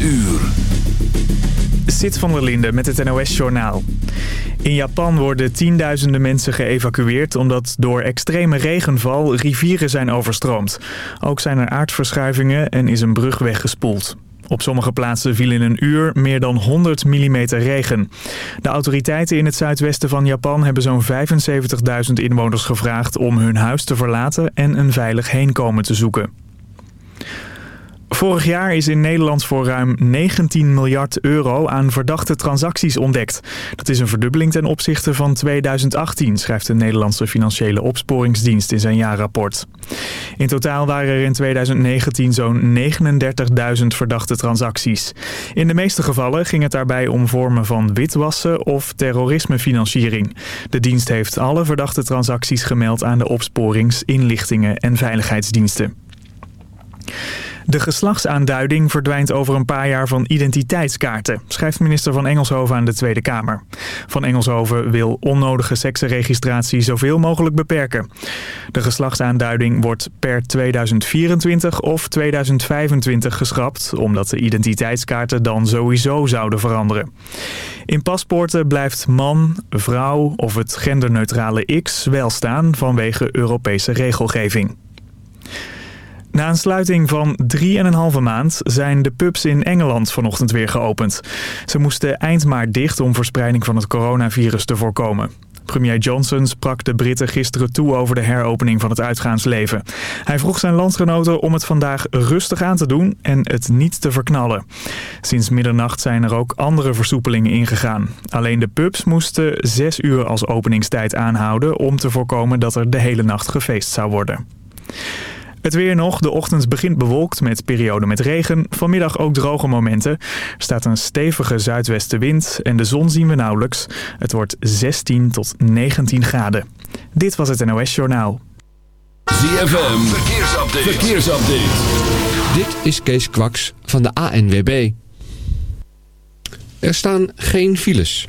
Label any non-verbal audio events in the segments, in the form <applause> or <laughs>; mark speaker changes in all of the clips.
Speaker 1: uur.
Speaker 2: Sit van der Linde met het NOS-journaal. In Japan worden tienduizenden mensen geëvacueerd... omdat door extreme regenval rivieren zijn overstroomd. Ook zijn er aardverschuivingen en is een brug weggespoeld. Op sommige plaatsen viel in een uur meer dan 100 mm regen. De autoriteiten in het zuidwesten van Japan hebben zo'n 75.000 inwoners gevraagd... om hun huis te verlaten en een veilig heenkomen te zoeken. Vorig jaar is in Nederland voor ruim 19 miljard euro aan verdachte transacties ontdekt. Dat is een verdubbeling ten opzichte van 2018, schrijft de Nederlandse Financiële Opsporingsdienst in zijn jaarrapport. In totaal waren er in 2019 zo'n 39.000 verdachte transacties. In de meeste gevallen ging het daarbij om vormen van witwassen of terrorismefinanciering. De dienst heeft alle verdachte transacties gemeld aan de opsporings-, inlichtingen en veiligheidsdiensten. De geslachtsaanduiding verdwijnt over een paar jaar van identiteitskaarten, schrijft minister van Engelshoven aan de Tweede Kamer. Van Engelshoven wil onnodige seksenregistratie zoveel mogelijk beperken. De geslachtsaanduiding wordt per 2024 of 2025 geschrapt, omdat de identiteitskaarten dan sowieso zouden veranderen. In paspoorten blijft man, vrouw of het genderneutrale X wel staan vanwege Europese regelgeving. Na een sluiting van 3,5 maand zijn de pubs in Engeland vanochtend weer geopend. Ze moesten eind maart dicht om verspreiding van het coronavirus te voorkomen. Premier Johnson sprak de Britten gisteren toe over de heropening van het uitgaansleven. Hij vroeg zijn landgenoten om het vandaag rustig aan te doen en het niet te verknallen. Sinds middernacht zijn er ook andere versoepelingen ingegaan. Alleen de pubs moesten zes uur als openingstijd aanhouden om te voorkomen dat er de hele nacht gefeest zou worden. Het weer nog. De ochtend begint bewolkt met perioden met regen. Vanmiddag ook droge momenten. Er staat een stevige zuidwestenwind en de zon zien we nauwelijks. Het wordt 16 tot 19 graden. Dit was het NOS Journaal.
Speaker 1: ZFM. Verkeersupdate. Verkeersupdate.
Speaker 3: Dit is Kees Kwaks van de ANWB. Er staan geen files.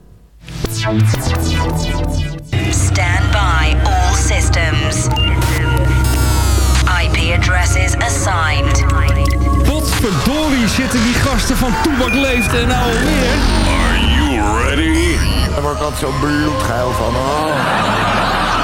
Speaker 4: Stand by all systems. IP addresses assigned.
Speaker 5: Potverdorie zitten die gasten van Toebak Leeft en nou alweer.
Speaker 1: Are you ready?
Speaker 6: Daar word ik altijd zo bloedgeil van. Oh.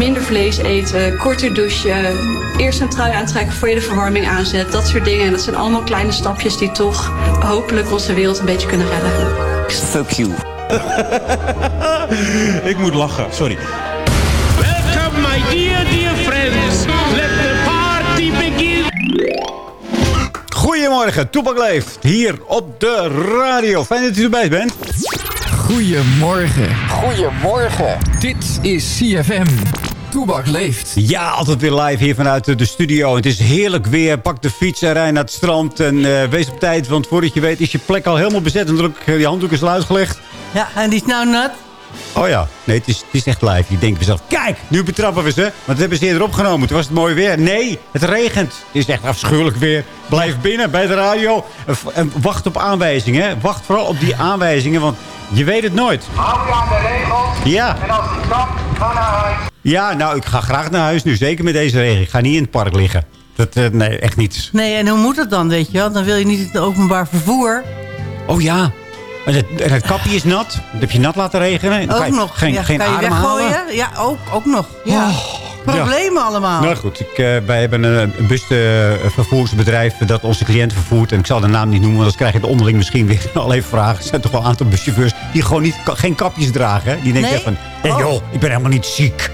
Speaker 7: Minder vlees eten, korter douchen, eerst een trui aantrekken voor je de verwarming aanzet. Dat soort dingen. En dat zijn allemaal kleine stapjes die toch hopelijk onze wereld een beetje kunnen redden.
Speaker 8: Fuck you. <laughs>
Speaker 9: Ik moet lachen, sorry.
Speaker 10: Welcome my dear, dear friends. Let the party begin.
Speaker 11: Goedemorgen, Toepak leeft hier op de radio. Fijn dat u erbij bent.
Speaker 3: Goedemorgen.
Speaker 8: Goedemorgen.
Speaker 3: Dit is CFM. Toebak leeft.
Speaker 11: Ja, altijd weer live hier vanuit de studio. Het is heerlijk weer. Pak de fiets en rij naar het strand. En uh, wees op tijd, want voordat je weet is je plek al helemaal bezet. En druk die handdoek is al uitgelegd.
Speaker 12: Ja, en die is nou nat.
Speaker 11: Oh ja, nee, het is, het is echt live. Ik denk mezelf, kijk, nu betrappen we ze. Want dat hebben ze eerder opgenomen. Toen was het mooi weer. Nee, het regent. Het is echt afschuwelijk weer. Blijf binnen bij de radio. En wacht op aanwijzingen. Wacht vooral op die aanwijzingen, want je weet het nooit.
Speaker 10: Hou je aan de regels.
Speaker 11: Ja.
Speaker 9: En als het kan, ga naar huis.
Speaker 11: Ja, nou, ik ga graag naar huis nu. Zeker met deze regen. Ik ga niet in het park liggen. Dat, eh, nee, echt niet.
Speaker 12: Nee, en hoe moet het dan, weet je wel? Dan wil je niet het openbaar vervoer.
Speaker 11: Oh ja. En het, en het kapje is nat. Dat heb je nat laten regenen. Dan
Speaker 12: Ook
Speaker 11: je
Speaker 12: nog.
Speaker 11: Geen,
Speaker 12: ja,
Speaker 11: geen
Speaker 12: kan je
Speaker 11: halen.
Speaker 12: weggooien? Ja, ook, ook nog. Ja.
Speaker 11: Oh,
Speaker 12: Problemen allemaal.
Speaker 11: Nou goed, ik, eh, wij hebben een, een busvervoersbedrijf dat onze cliënten vervoert. En ik zal de naam niet noemen, want anders krijg je de onderling misschien weer <laughs> al even vragen. Er zijn toch wel een aantal buschauffeurs die gewoon niet, geen kapjes dragen. hè? Die denken
Speaker 12: Nee?
Speaker 11: van, hey,
Speaker 12: Oh.
Speaker 11: joh, ik ben helemaal niet ziek.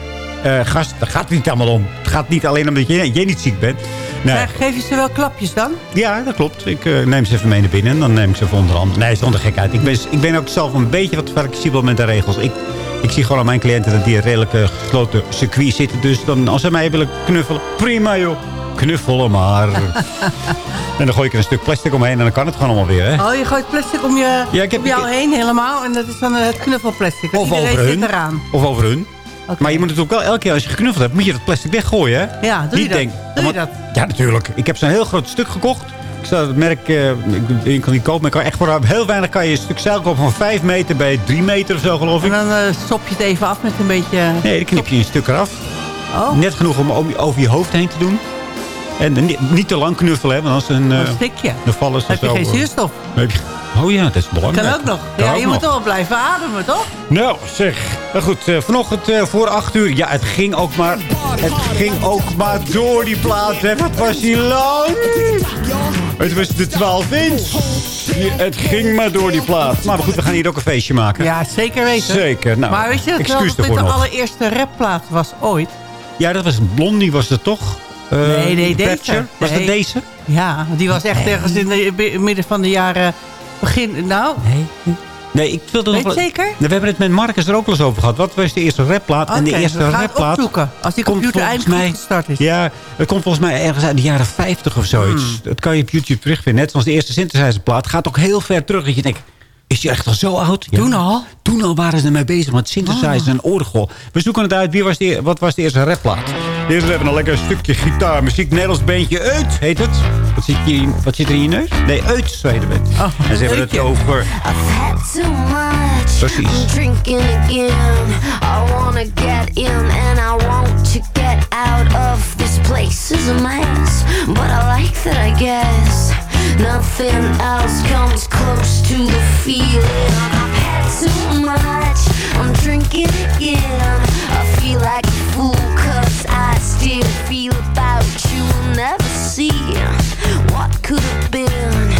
Speaker 11: Eh, gast, daar gaat het niet allemaal om. Het gaat niet alleen omdat jij, jij niet ziek bent. Nee.
Speaker 12: Krijg- Geef je ze wel klapjes dan?
Speaker 11: Ja, dat klopt. Ik eh, neem ze even mee naar binnen en dan neem ik ze even onder hand. Nee, zonder gekheid. Ik ben, ik ben ook zelf een beetje wat flexibel met de regels. Ik, ik zie gewoon aan mijn cliënten dat die in redelijke gesloten circuit zitten. Dus dan, als ze mij willen knuffelen, prima joh. Knuffelen maar. <laughs> en dan gooi ik er een stuk plastic omheen en dan kan het gewoon allemaal weer. Hè?
Speaker 12: Oh, je gooit plastic om, je,
Speaker 11: Ja, ik heb-
Speaker 12: om jou heen helemaal. En dat is dan eh, het knuffelplastic.
Speaker 11: Of over hun. Of over hun. Maar je moet natuurlijk wel elke keer als je geknuffeld hebt, moet je dat plastic weggooien. Hè?
Speaker 12: Ja, doe je dat?
Speaker 11: denk-
Speaker 12: Doe je dat?
Speaker 11: Ja, natuurlijk. Ik heb zo'n heel groot stuk gekocht. Ik zou het merk, eh, ik, kan niet kopen, maar ik kan echt voor heel weinig kan je een stuk zeil kopen van 5 meter bij 3 meter of zo, geloof
Speaker 12: En
Speaker 11: ik.
Speaker 12: dan eh, sop je het even af met een beetje...
Speaker 11: Nee, dan knip je een stuk eraf.
Speaker 12: Oh.
Speaker 11: Net genoeg om over je hoofd heen te doen. En eh, niet, te lang knuffelen, hè, want als een, eh,
Speaker 12: Een stikje.
Speaker 11: dan vallen ze
Speaker 12: Heb je
Speaker 11: zo,
Speaker 12: geen zuurstof?
Speaker 11: Oh ja, dat is belangrijk.
Speaker 12: Kan ook nog.
Speaker 11: Kan
Speaker 12: Ja,
Speaker 11: ook
Speaker 12: je
Speaker 11: nog.
Speaker 12: moet wel blijven ademen, toch?
Speaker 11: Nou, zeg. Nou goed, eh, vanochtend eh, voor 8 uur. Ja, het ging ook maar... Het ging ook maar door die plaat. Hè. Wat was die lang? Het was de 12 inch. Het ging maar door die plaat. Maar goed, we gaan hier ook een feestje maken.
Speaker 12: Ja, zeker weten.
Speaker 11: Zeker. Nou,
Speaker 12: maar weet je dat wel dat dit de allereerste rapplaat was ooit?
Speaker 11: Ja, dat was Blondie, was het toch? Eh,
Speaker 12: nee, nee, deze.
Speaker 11: Was
Speaker 12: Nee.
Speaker 11: dat deze?
Speaker 12: Ja, die was echt ergens in de bi- midden van de jaren... Begin, nou...
Speaker 11: Nee, ik wilde nog
Speaker 12: Weet zeker?
Speaker 11: We hebben het met Marcus er ook wel eens over gehad. Wat was de eerste rapplaat? en de
Speaker 12: Oké,
Speaker 11: eerste
Speaker 12: we gaan
Speaker 11: rapplaat
Speaker 12: opzoeken. Als die computer eindelijk
Speaker 11: mij-
Speaker 12: gestart is.
Speaker 11: Ja, het komt volgens mij ergens uit de jaren 50 of zoiets.
Speaker 12: Hmm.
Speaker 11: Dat kan je op YouTube terugvinden. Net zoals de eerste synthesizerplaat. Gaat ook heel ver terug. Dat je denkt, is die echt al zo oud? Ja.
Speaker 12: Toen al?
Speaker 11: Toen al waren ze ermee bezig met synthesizer en orgel. We zoeken het uit. Wie was de, wat was de eerste rapplaat? Eerst we hebben een lekker stukje gitaar, muziek. Nederlands beentje Uit heet het. Wat zit, hier, wat zit er in je neus? Nee, Uit, zo heet het.
Speaker 12: Oh,
Speaker 11: en ze hebben het over...
Speaker 13: Too much.
Speaker 11: Precies.
Speaker 13: I'm drinking again. I wanna get in and I want to get out of this place is a mess. But I like that, I guess. Nothing else comes close to the feeling. I've had too much. I'm drinking again. I feel like a fool cause I still feel about you. I'll Never see what could have been.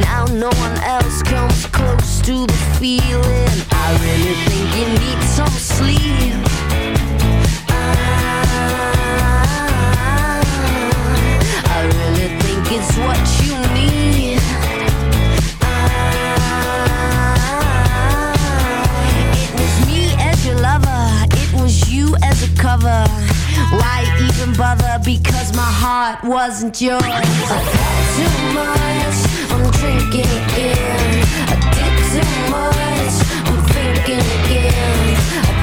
Speaker 13: Now no one else comes close to the feeling. Heart wasn't yours. I've had too much, I'm drinking again. I did too much, I'm thinking again. I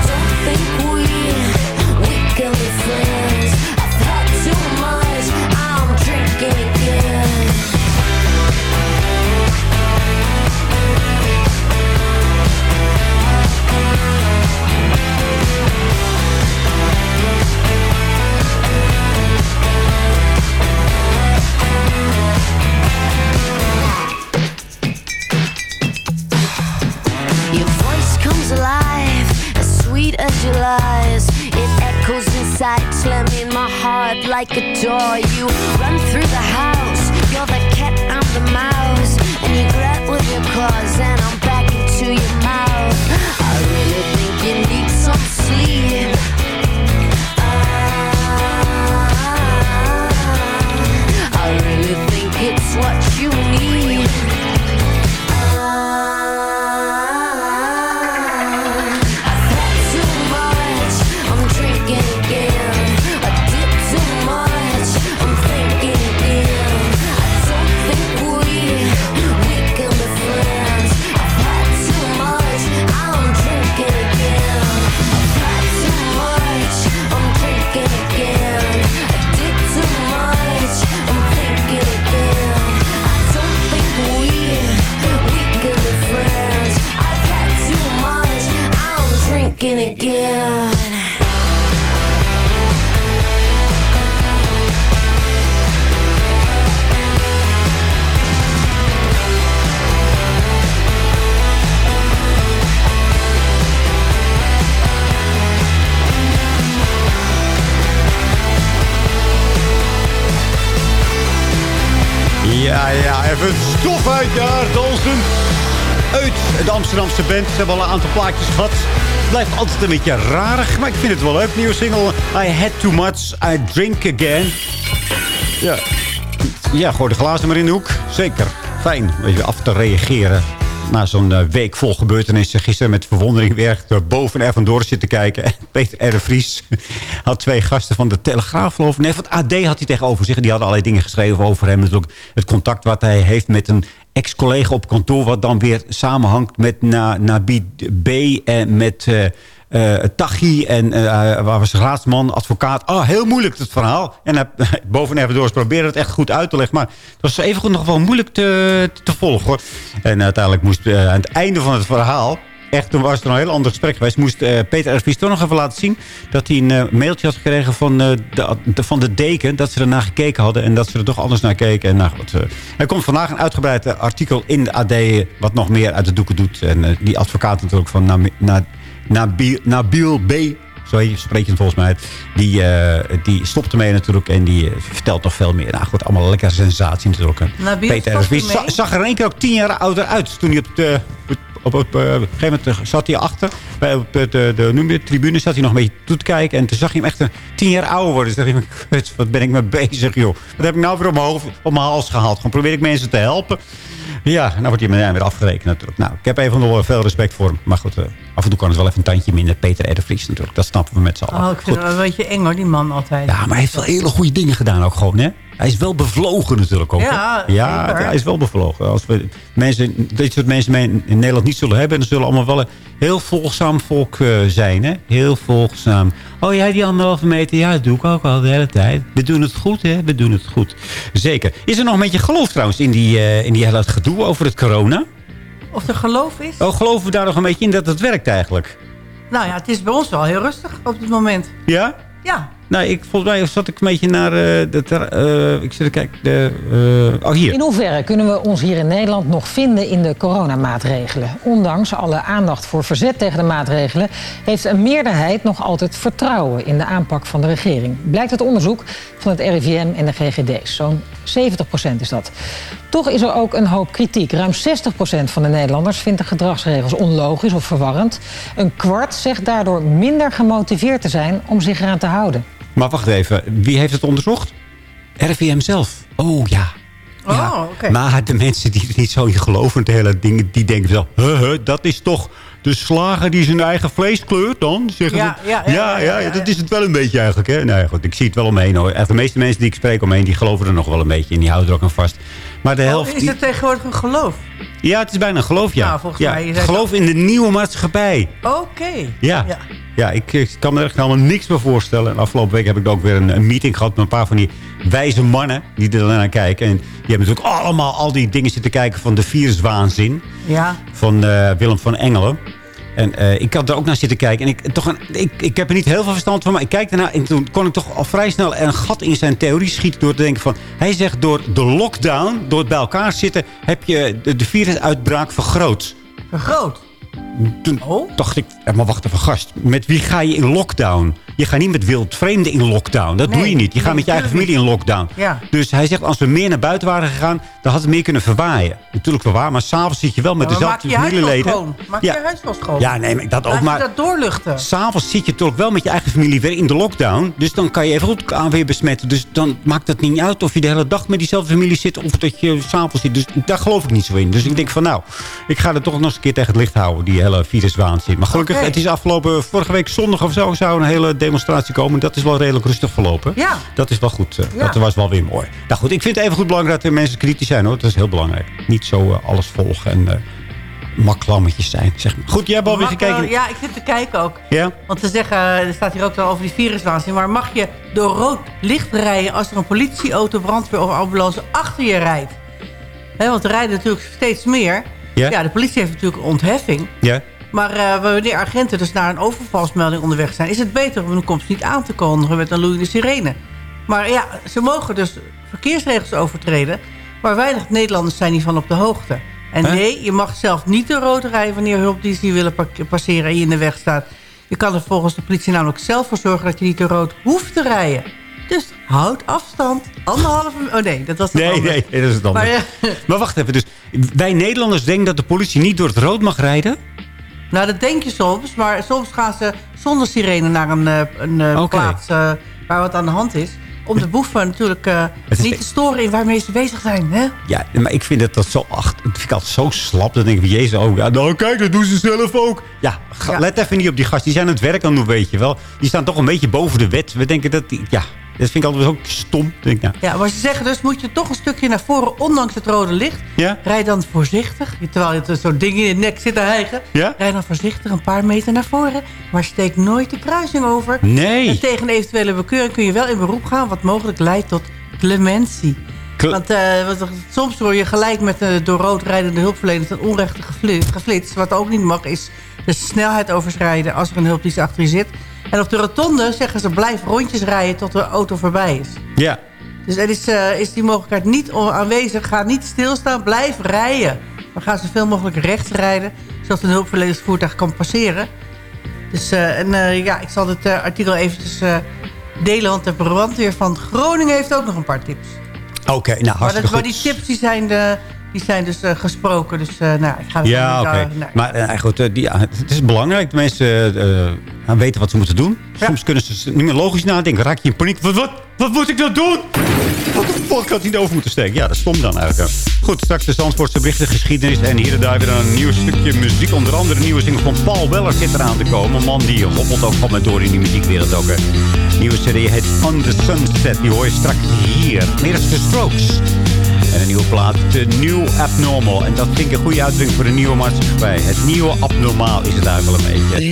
Speaker 13: It echoes inside, slamming my heart like a door. You run through the house, you're the cat, I'm the mouse. And you grab with your claws, and I'm back into your
Speaker 11: band. Ze hebben al een aantal plaatjes gehad. Het blijft altijd een beetje rarig, maar ik vind het wel leuk. Nieuwe single, I Had Too Much, I Drink Again. Ja, ja gooi de glazen maar in de hoek. Zeker. Fijn, weet je, af te reageren. Na zo'n eh, week vol gebeurtenissen. Gisteren met verwondering weer er boven er vandoor zitten kijken. En <laughs> Peter R. Vries had twee gasten van de Telegraaf, geloof. Nee, van het AD had hij tegenover zich. Die hadden allerlei dingen geschreven over hem. Het contact wat hij heeft met een ex-collega op kantoor... wat dan weer samenhangt met Na Nabi B. en met... eh eh Tachi en eh, waar was raadsman, advocaat. Oh, heel moeilijk het verhaal. En <laughs> boven en even door probeerde het echt goed uit te leggen. Maar het was even nog wel moeilijk te, te volgen. En uiteindelijk moest aan het einde van het verhaal... Echt, toen was er een heel ander gesprek geweest. Moest eh, Peter R. Vries toch nog even laten zien... dat hij een eh, mailtje had gekregen van, eh, de, de- van de deken... dat ze ernaar gekeken hadden en dat ze er toch anders naar keken. En nou, goed, er komt vandaag een uitgebreid artikel in de AD... wat nog meer uit de doeken doet. En die advocaat natuurlijk van Na, Nabil, Nabil B... Zo heet- spreek je het volgens mij. Die, eh, die stopt ermee natuurlijk. En die vertelt nog veel meer. Nou goed, allemaal een lekkere sensatie natuurlijk.
Speaker 12: Nabil
Speaker 11: Peter za- zag er in één keer ook tien jaar ouder uit. Toen hij op de... Op, eh, op een gegeven moment zat hij achter. Bij op de, de, de, het, tribune zat hij nog een beetje toe te kijken. En toen zag je hem echt een tien jaar ouder worden. Dus dacht ik, wat ben ik mee bezig, joh. Wat heb ik nou weer op mijn, mijn hals gehaald? Gewoon probeer ik mensen te helpen. Ja, nou wordt hij meteen weer afgerekend natuurlijk. Nou, ik heb even nog veel respect voor hem. Maar goed, eh, af en toe kan het wel even een tandje minder. Peter R. de Vries natuurlijk. Dat snappen we met z'n allen.
Speaker 12: Oh, ik vind het wel een beetje eng hoor, die man altijd.
Speaker 11: Ja, maar hij heeft wel hele goede dingen gedaan ook gewoon, hè? Hij is wel bevlogen natuurlijk ook.
Speaker 12: Ja,
Speaker 11: ja hij is wel bevlogen. Als we mensen, dit soort mensen in Nederland niet zullen hebben... dan zullen allemaal wel een heel volgzaam volk eh, zijn, hè? Heel volgzaam. Oh ja, die anderhalve meter, ja, dat doe ik ook al de hele tijd. We doen het goed, hè? We doen het goed. Zeker. Is er nog een beetje geloof trouwens in die, eh, in die hele gedoe over het corona?
Speaker 12: Of er geloof is?
Speaker 11: Oh, geloven we daar nog een beetje in dat het werkt eigenlijk?
Speaker 12: Nou ja, het is bij ons wel heel rustig op dit moment.
Speaker 11: Ja?
Speaker 12: Ja.
Speaker 11: Nou, ik, volgens mij zat ik een beetje naar... eh de, eh, ik zit te kijken... De, eh, oh, hier.
Speaker 14: In hoeverre kunnen we ons hier in Nederland nog vinden in de coronamaatregelen? Ondanks alle aandacht voor verzet tegen de maatregelen... heeft een meerderheid nog altijd vertrouwen in de aanpak van de regering. Blijkt uit onderzoek van het RIVM en de GGD's. Zo'n 70% is dat. Toch is er ook een hoop kritiek. Ruim 60% van de Nederlanders vindt de gedragsregels onlogisch of verwarrend. Een kwart zegt daardoor minder gemotiveerd te zijn om zich eraan te houden.
Speaker 11: Maar wacht even, wie heeft het onderzocht? RIVM zelf. Oh ja. Ja.
Speaker 12: Oh, oké.
Speaker 11: Maar de mensen die er niet zo in geloven, de hele dingen, die denken zo, huh, huh, dat is toch de slager die zijn eigen vlees kleurt dan? Zeggen
Speaker 12: Ja,
Speaker 11: ze,
Speaker 12: ja, ja,
Speaker 11: ja, dat is het wel een beetje eigenlijk. Hè? Nou ja, goed, ik zie het wel omheen hoor. De meeste mensen die ik spreek omheen, die geloven er nog wel een beetje in. Die houden er ook aan vast. Maar de helft...
Speaker 12: Oh, is
Speaker 11: die-
Speaker 12: het tegenwoordig een geloof?
Speaker 11: Ja, het is bijna een geloof, ja.
Speaker 12: Nou, volgens mij,
Speaker 11: geloof in de nieuwe maatschappij.
Speaker 12: Oké.
Speaker 11: Ja. Ja. ik, ik kan me echt helemaal niks meer voorstellen. En afgelopen week heb ik ook weer een, een meeting gehad met een paar van die wijze mannen die er naar kijken. En die hebben natuurlijk allemaal al die dingen zitten kijken van de viruswaanzin
Speaker 12: Ja.
Speaker 11: van eh, Willem van Engelen. En eh, ik had er ook naar zitten kijken. En ik, toch een, ik, ik heb er niet heel veel verstand van. Maar ik kijk ernaar en toen kon ik toch al vrij snel een gat in zijn theorie schieten. Door te denken van... Hij zegt door de lockdown, door het bij elkaar zitten... heb je de, de virusuitbraak vergroot.
Speaker 12: Vergroot?
Speaker 11: Toen dacht ik, maar wacht even gast. Met wie ga je in lockdown? Je gaat niet met wildvreemden in lockdown. Dat doe je niet. Je gaat
Speaker 12: nee,
Speaker 11: met je eigen familie in lockdown.
Speaker 12: Ja.
Speaker 11: Dus hij zegt, als we meer naar buiten waren gegaan... dan had het meer kunnen verwaaien. Natuurlijk verwaar, maar s'avonds zit je wel met
Speaker 12: Ja, maar maak
Speaker 11: dezelfde
Speaker 12: je huis wel
Speaker 11: familieleden.
Speaker 12: schoon. Maak
Speaker 11: Ja.
Speaker 12: je huis wel schoon.
Speaker 11: Ja, nee, maar dat ook. Maar
Speaker 12: dat doorluchten.
Speaker 11: s'avonds zit je toch wel met je eigen familie weer in de lockdown. Dus dan kan je even goed aan weer besmetten. Dus dan maakt het niet uit of je de hele dag met diezelfde familie zit... of dat je s'avonds zit. Dus daar geloof ik niet zo in. Dus ik denk van nou, ik ga er toch nog eens een keer tegen het licht houden. Die hele viruswaanzin. Maar gelukkig, het is afgelopen... Vorige week zondag of zo zou een hele demonstratie komen. Dat is wel redelijk rustig verlopen.
Speaker 12: Ja.
Speaker 11: Dat is wel goed. eh,
Speaker 12: Ja.
Speaker 11: Dat was wel weer mooi. Nou goed, ik vind het even goed belangrijk dat mensen kritisch zijn hoor. Dat is heel belangrijk. Niet zo eh, alles volgen en uh, maklammetjes zijn. Zeg maar. Goed, jij hebt alweer gekeken.
Speaker 12: Ja, ik zit te kijken ook.
Speaker 11: Ja?
Speaker 12: Want ze zeggen, er staat hier ook wel over die viruswaanzin... maar mag je door rood licht rijden... als er een politieauto, brandweer of ambulance achter je rijdt? Want er rijden natuurlijk steeds meer.
Speaker 11: Ja.
Speaker 12: de politie heeft natuurlijk ontheffing.
Speaker 11: Ja.
Speaker 12: Maar eh, wanneer agenten dus naar een overvalsmelding onderweg zijn... is het beter om hun komst niet aan te kondigen met een loeiende sirene. Maar ja, ze mogen dus verkeersregels overtreden... maar weinig Nederlanders zijn hiervan op de hoogte. En nee, je mag zelf niet de rood rijden... wanneer hulpdiensten die willen pa- passeren en je in de weg staat. Je kan er volgens de politie namelijk zelf voor zorgen... dat je niet de rood hoeft te rijden. Dus houd afstand. Anderhalve... Oh nee, dat was het
Speaker 11: Nee,
Speaker 12: anders.
Speaker 11: nee, nee, dat is het anders.
Speaker 12: Maar, <laughs>
Speaker 11: Maar, wacht even. Dus wij Nederlanders denken dat de politie niet door het rood mag rijden?
Speaker 12: nou, dat denk je soms. Maar soms gaan ze zonder sirene naar een, eh, een eh, plaats eh, waar wat aan de hand is. Om de boeven natuurlijk eh, niet te storen in waarmee ze bezig zijn. Hè?
Speaker 11: Ja, maar ik vind dat, dat zo... Ach, dat vind ik altijd zo slap. Dan denk ik, jezus, oh, ja, nou kijk, dat doen ze zelf ook. Ja, ga-
Speaker 12: Ja.
Speaker 11: let even niet op die gast. Die zijn aan het werk aan het doen, weet je wel. Die staan toch een beetje boven de wet. We denken dat... Die, ja, dat vind ik altijd ook stom. Denk, ik, nou,
Speaker 12: Ja, maar ze zeggen dus, moet je toch een stukje naar voren, ondanks het rode licht.
Speaker 11: Ja?
Speaker 12: Rijd dan voorzichtig, terwijl je zo'n ding in je nek zit te hijgen.
Speaker 11: Ja?
Speaker 12: Rijd dan voorzichtig een paar meter naar voren, maar steek nooit de kruising over.
Speaker 11: Nee.
Speaker 12: En tegen een eventuele bekeuring kun je wel in beroep gaan, wat mogelijk leidt tot clementie. Want eh, soms word je gelijk met de door rood rijdende hulpverleners een onrechte gefli- geflitst. Wat ook niet mag is de snelheid overschrijden als er een hulpdienst achter je zit. En op de rotonde zeggen ze blijf rondjes rijden tot de auto voorbij is.
Speaker 11: ja.
Speaker 12: Dus er is, eh, is die mogelijkheid niet aanwezig. Ga niet stilstaan, blijf rijden. We gaan zoveel mogelijk rechts rijden... zodat een hulpverlenersvoertuig kan passeren. Dus, eh, en eh, ja, ik zal dit artikel eventjes delen... want de brandweer van Groningen heeft ook nog een paar tips.
Speaker 11: Oké, nou
Speaker 12: Maar,
Speaker 11: hartstikke
Speaker 12: dat, maar
Speaker 11: goed.
Speaker 12: die tips die zijn, de, die zijn dus eh, gesproken. Dus eh, nou, ik ga het
Speaker 11: Ja, oké.
Speaker 12: nee.
Speaker 11: Maar eh, goed, eh, die, het is belangrijk dat mensen weten wat ze moeten doen. Soms kunnen ze niet meer logisch nadenken. Raak je in paniek. Wat, wat, wat moet ik nou doen? Wat de fuck had hij over moeten steken? Ja, dat is stom dan eigenlijk. Goed, straks de Zandvoortse berichten, geschiedenis. En hier en daar weer een nieuw stukje muziek. Onder andere een nieuwe single van Paul Weller zit eraan te komen. Een man die hobbelt ook gewoon met door in die muziekwereld ook. hè. Nieuwe serie heet On the Sunset. Die hoor je straks hier. Meer de Strokes. En een nieuwe plaat, The New Abnormal. En dat vind ik een goede uitdrukking voor de nieuwe maatschappij. Het nieuwe abnormaal is het eigenlijk een beetje.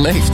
Speaker 15: Toebak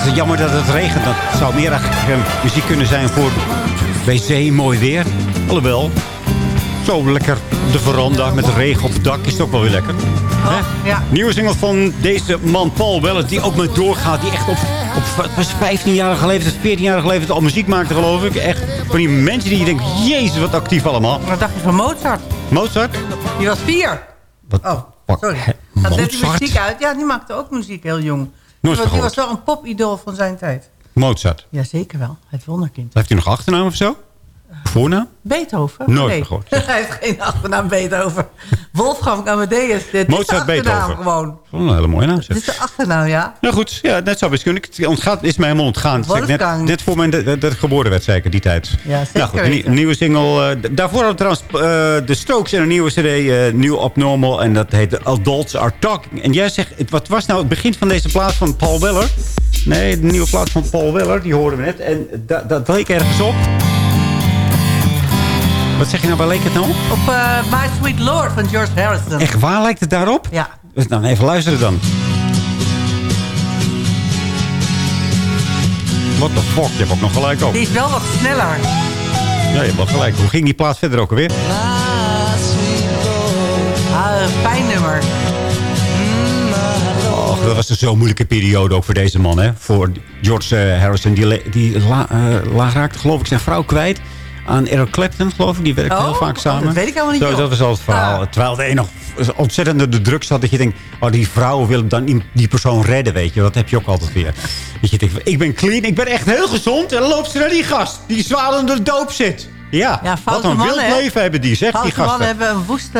Speaker 11: het is jammer dat het regent. Dat zou meer eigenlijk eh, muziek kunnen zijn voor bij zee, mooi weer. Alhoewel, zo lekker de veranda met regen op het dak is het ook wel weer lekker. Hè?
Speaker 12: ja.
Speaker 11: Nieuwe single van deze man Paul Weller, die ook met doorgaat. Die echt op, op wat was 15-jarige leeftijd, 14-jarige leeftijd al muziek maakte, geloof ik. Echt van die mensen die je denkt, jezus, wat actief allemaal.
Speaker 12: Wat dacht je van Mozart?
Speaker 11: Mozart?
Speaker 12: Die was vier.
Speaker 11: Wat,
Speaker 12: Oh, sorry. Dat deed muziek uit. Ja, die maakte ook muziek heel jong.
Speaker 11: Nooit
Speaker 12: was, die was wel een popidool van zijn tijd.
Speaker 11: Mozart.
Speaker 12: Ja, zeker wel. Het wonderkind.
Speaker 11: Heeft hij nog achternaam of zo? Voornaam?
Speaker 12: Beethoven?
Speaker 11: Nooit
Speaker 12: nee.
Speaker 11: gehoord. <laughs>
Speaker 12: Hij heeft geen achternaam Beethoven. Wolfgang Amadeus. Dit is
Speaker 11: Mozart
Speaker 12: achternaam
Speaker 11: Beethoven.
Speaker 12: gewoon.
Speaker 11: Oh, een hele mooie naam.
Speaker 12: Dit is de achternaam, ja.
Speaker 11: Nou goed, ja, net best kunnen. Het ontgaat, is mij helemaal ontgaan. Ik Net, net voor mijn, dat, dat ik geboren werd, zeker, die tijd.
Speaker 12: Ja, zeker
Speaker 11: nou goed, een, nieuwe single. eh, daarvoor hadden we trouwens eh, de Strokes en een nieuwe cd, eh New Abnormal. En dat heet Adults Are Talking. En jij zegt, wat was nou het begin van deze plaat van Paul Weller? Nee, de nieuwe plaat van Paul Weller, die hoorden we net. En da- dat leek ergens op. Wat zeg je nou, waar leek het nou op?
Speaker 12: Op eh, My Sweet Lord van George Harrison.
Speaker 11: Echt waar lijkt het daarop?
Speaker 12: Ja.
Speaker 11: Dus dan even luisteren dan. What the fuck, je hebt ook nog gelijk ook.
Speaker 12: Die is wel wat sneller.
Speaker 11: Ja, je hebt wel gelijk. Hoe ging die plaat verder ook alweer?
Speaker 12: Ah, een fijn nummer.
Speaker 11: Och, dat was een zo'n moeilijke periode ook voor deze man. Hè? Voor George eh, Harrison. Die, die la, eh, la- raakte geloof ik zijn vrouw kwijt aan Eric Clapton, geloof ik. Die werken
Speaker 12: Oh,
Speaker 11: heel vaak
Speaker 12: oh,
Speaker 11: samen.
Speaker 12: dat weet ik allemaal niet,
Speaker 11: Zo, dat was al het verhaal. Terwijl de nog ontzettend onder de druk zat. Dat je denkt, oh, die vrouw wil dan die- die persoon redden, weet je. Dat heb je ook altijd weer. Dat je denkt, ik ben clean, ik ben echt heel gezond. En dan loopt ze naar die gast, die zwaar onder de doop zit. Ja,
Speaker 12: Ja,
Speaker 11: wat een
Speaker 12: mannen,
Speaker 11: wild leven hebben die, zegt die
Speaker 12: Foute mannen
Speaker 11: gasten.
Speaker 12: hebben een woeste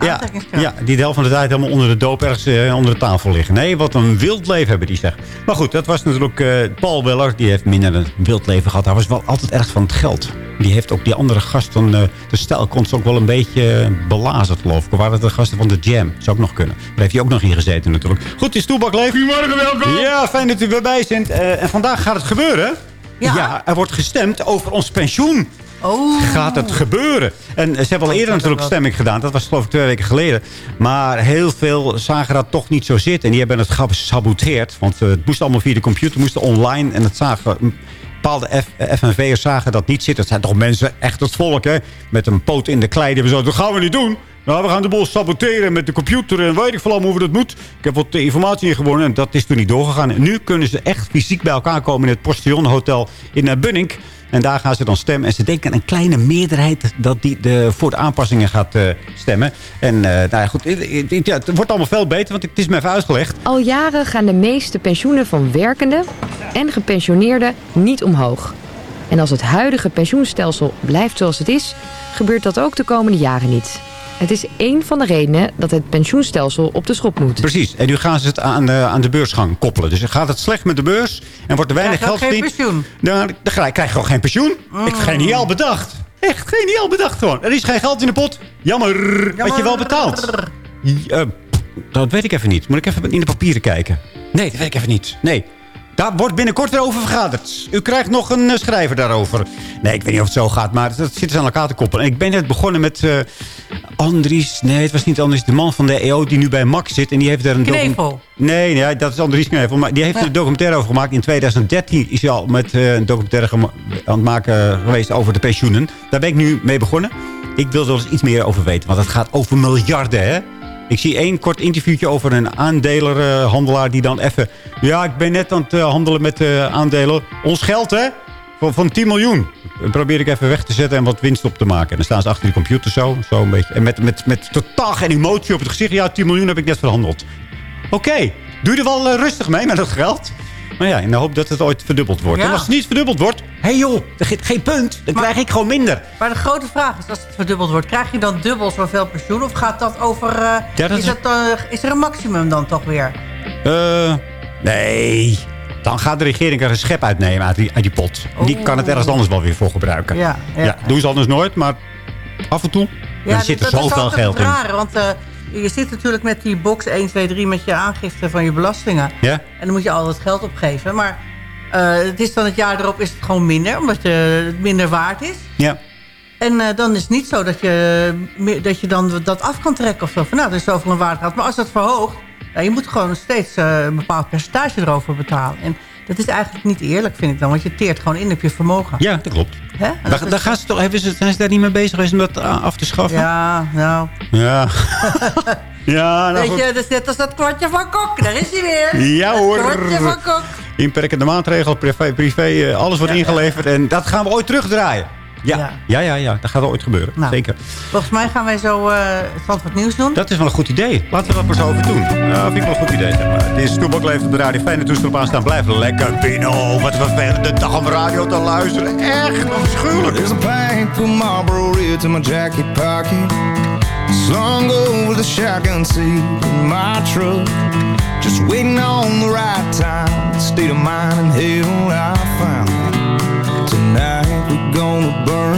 Speaker 11: Ja, ja, die de helft van de tijd helemaal onder de doop ergens eh, onder de tafel liggen. Nee, wat een wild leven hebben die, zeg. Maar goed, dat was natuurlijk eh, Paul Weller. Die heeft minder een wild leven gehad. Hij was wel altijd erg van het geld. Die heeft ook die andere gasten, eh, de stijl kon ze ook wel een beetje belazerd, geloof ik. Waren het de gasten van de Jam? Zou ook nog kunnen. Daar heeft hij ook nog in gezeten natuurlijk. Goed, is Toebak Leef. Goedemorgen, welkom. Ja, fijn dat u weer bij bent. Eh, en vandaag gaat het gebeuren.
Speaker 12: Ja.
Speaker 11: er wordt gestemd over ons pensioen
Speaker 12: Oh.
Speaker 11: gaat het gebeuren. En ze hebben al eerder natuurlijk stemming gedaan. Dat was geloof ik twee weken geleden. Maar heel veel zagen dat toch niet zo zitten. En die hebben het gesaboteerd. Want eh, het moest allemaal via de computer, moest online. En dat zagen bepaalde FNV'ers zagen dat niet zitten. Het zijn toch mensen, echt het volk, hè? Met een poot in de klei. Die hebben zo, dat gaan we niet doen. Nou, we gaan de boel saboteren met de computer en weet ik veel hoe dat moet. Ik heb wat eh, informatie ingewonnen en dat is toen niet doorgegaan. En nu kunnen ze echt fysiek bij elkaar komen in het Postillon Hotel in eh, Bunnik. En daar gaan ze dan stemmen. En ze denken een kleine meerderheid dat die de, voor de aanpassingen gaat eh, stemmen. En eh, nou ja, goed, ja, het wordt allemaal veel beter, want het is me even uitgelegd.
Speaker 16: Al jaren gaan de meeste pensioenen van werkenden en gepensioneerden niet omhoog. En als het huidige pensioenstelsel blijft zoals het is, gebeurt dat ook de komende jaren niet. Het is één van de redenen dat het pensioenstelsel op de schop moet.
Speaker 11: Precies. En nu gaan ze het aan de, aan de beursgang koppelen. Dus gaat het slecht met de beurs en wordt er weinig
Speaker 12: Krijg je
Speaker 11: geld verdiend...
Speaker 12: pensioen?
Speaker 11: Dan, dan krijg krijg je gewoon geen pensioen. Ik geniaal bedacht. Echt geniaal bedacht gewoon. Er is geen geld in de pot. Jammer. Had je wel betaald. Ja, dat weet ik even niet. Moet ik even in de papieren kijken? Nee, dat weet ik even niet. Nee. Daar wordt binnenkort weer over vergaderd. U krijgt nog een eh, schrijver daarover. Nee, ik weet niet of het zo gaat, maar dat zit dus aan elkaar te koppelen. En ik ben net begonnen met eh, Andries. Nee, het was niet Andries. De man van de EO die nu bij Max zit. En die heeft daar een
Speaker 12: Knevel.
Speaker 11: Nee, nee, dat is Andries Knevel. Maar die heeft er een documentaire over gemaakt. In 2013 is hij al met eh, een documentaire aan het maken geweest over de pensioenen. Daar ben ik nu mee begonnen. Ik wil er wel eens iets meer over weten. Want het gaat over miljarden, hè? Ik zie één kort interviewtje over een aandelerhandelaar die dan even... Ja, ik ben net aan het eh, handelen met eh, aandelen. Ons geld, hè? Van, van 10 miljoen. Dat probeer ik even weg te zetten en wat winst op te maken. En dan staan ze achter die computer zo. zo een beetje. En met, met, met totaal geen emotie op het gezicht. Ja, 10 miljoen heb ik net verhandeld. Oké, doe je er wel eh, rustig mee met dat geld? Maar ja, in de hoop dat het ooit verdubbeld wordt.
Speaker 12: Ja.
Speaker 11: En als het niet verdubbeld wordt... Hé hey joh, er ge- geen punt. Dan krijg ik gewoon minder.
Speaker 12: Maar de grote vraag is, als het verdubbeld wordt... krijg je dan dubbel zoveel pensioen? Of gaat dat over...
Speaker 11: Ja, dat
Speaker 12: is, het, eh, is er een maximum dan toch weer?
Speaker 11: Eh, nee. Dan gaat de regering er een schep uitnemen uit die, uit die pot. Die kan het ergens anders wel weer voor gebruiken.
Speaker 12: Ja, ja.
Speaker 11: doen ze anders nooit, maar af en toe.
Speaker 12: Ja,
Speaker 11: er zit er
Speaker 12: dat is
Speaker 11: zoveel geld in.
Speaker 12: rare, want je zit natuurlijk met die box 1, 2, 3... met je aangifte van je belastingen.
Speaker 11: Ja?
Speaker 12: En dan moet je al dat geld opgeven. Maar eh, het is dan het jaar erop is het gewoon minder... omdat je, het minder waard is.
Speaker 11: Ja.
Speaker 12: En eh, dan is het niet zo dat je, dat je dan dat af kan trekken of zo. Van, nou, er is zoveel een waarde gehad. Maar als dat verhoogt, ja, je moet gewoon steeds eh, een bepaald percentage erover betalen. En dat is eigenlijk niet eerlijk, vind ik dan. Want je teert gewoon in op je vermogen.
Speaker 11: Ja, dat klopt.
Speaker 12: Hè? Dat
Speaker 11: Daar,
Speaker 12: is-
Speaker 11: gaan ze toch, hebben ze, zijn ze daar niet mee bezig geweest om dat a- af te schaffen?
Speaker 12: Ja, nou.
Speaker 11: Ja. <laughs> ja, nou
Speaker 12: Weet je, dat is net als dat kwartje van Kok. Daar is hij weer.
Speaker 11: Ja, hoor.
Speaker 12: Het kwartje van Kok.
Speaker 11: Inperkende maatregel, privé, privé eh, alles wordt ingeleverd. En dat gaan we ooit terugdraaien. Ja, ja,
Speaker 12: Ja.
Speaker 11: ja, ja, dat gaat ooit gebeuren.
Speaker 12: Nou.
Speaker 11: Zeker.
Speaker 12: Volgens mij gaan wij zo eh het Zandvoort nieuws doen.
Speaker 11: Dat is wel een goed idee. Laten we dat maar zo over doen. Ja, vind ik wel een goed idee. Zeg maar. Het is Toebak leeft op de radio. Fijne toestel op aanstaan. Blijf lekker binnen. Oh, wat vervelend de dag om radio te luisteren. Echt afschuwelijk.
Speaker 15: There's a pack of Marlboro in my jacket pocket. Slung over the shotgun seat in my truck. Just waiting on the right time. The state of mind and hell I found. Tonight we're gonna burn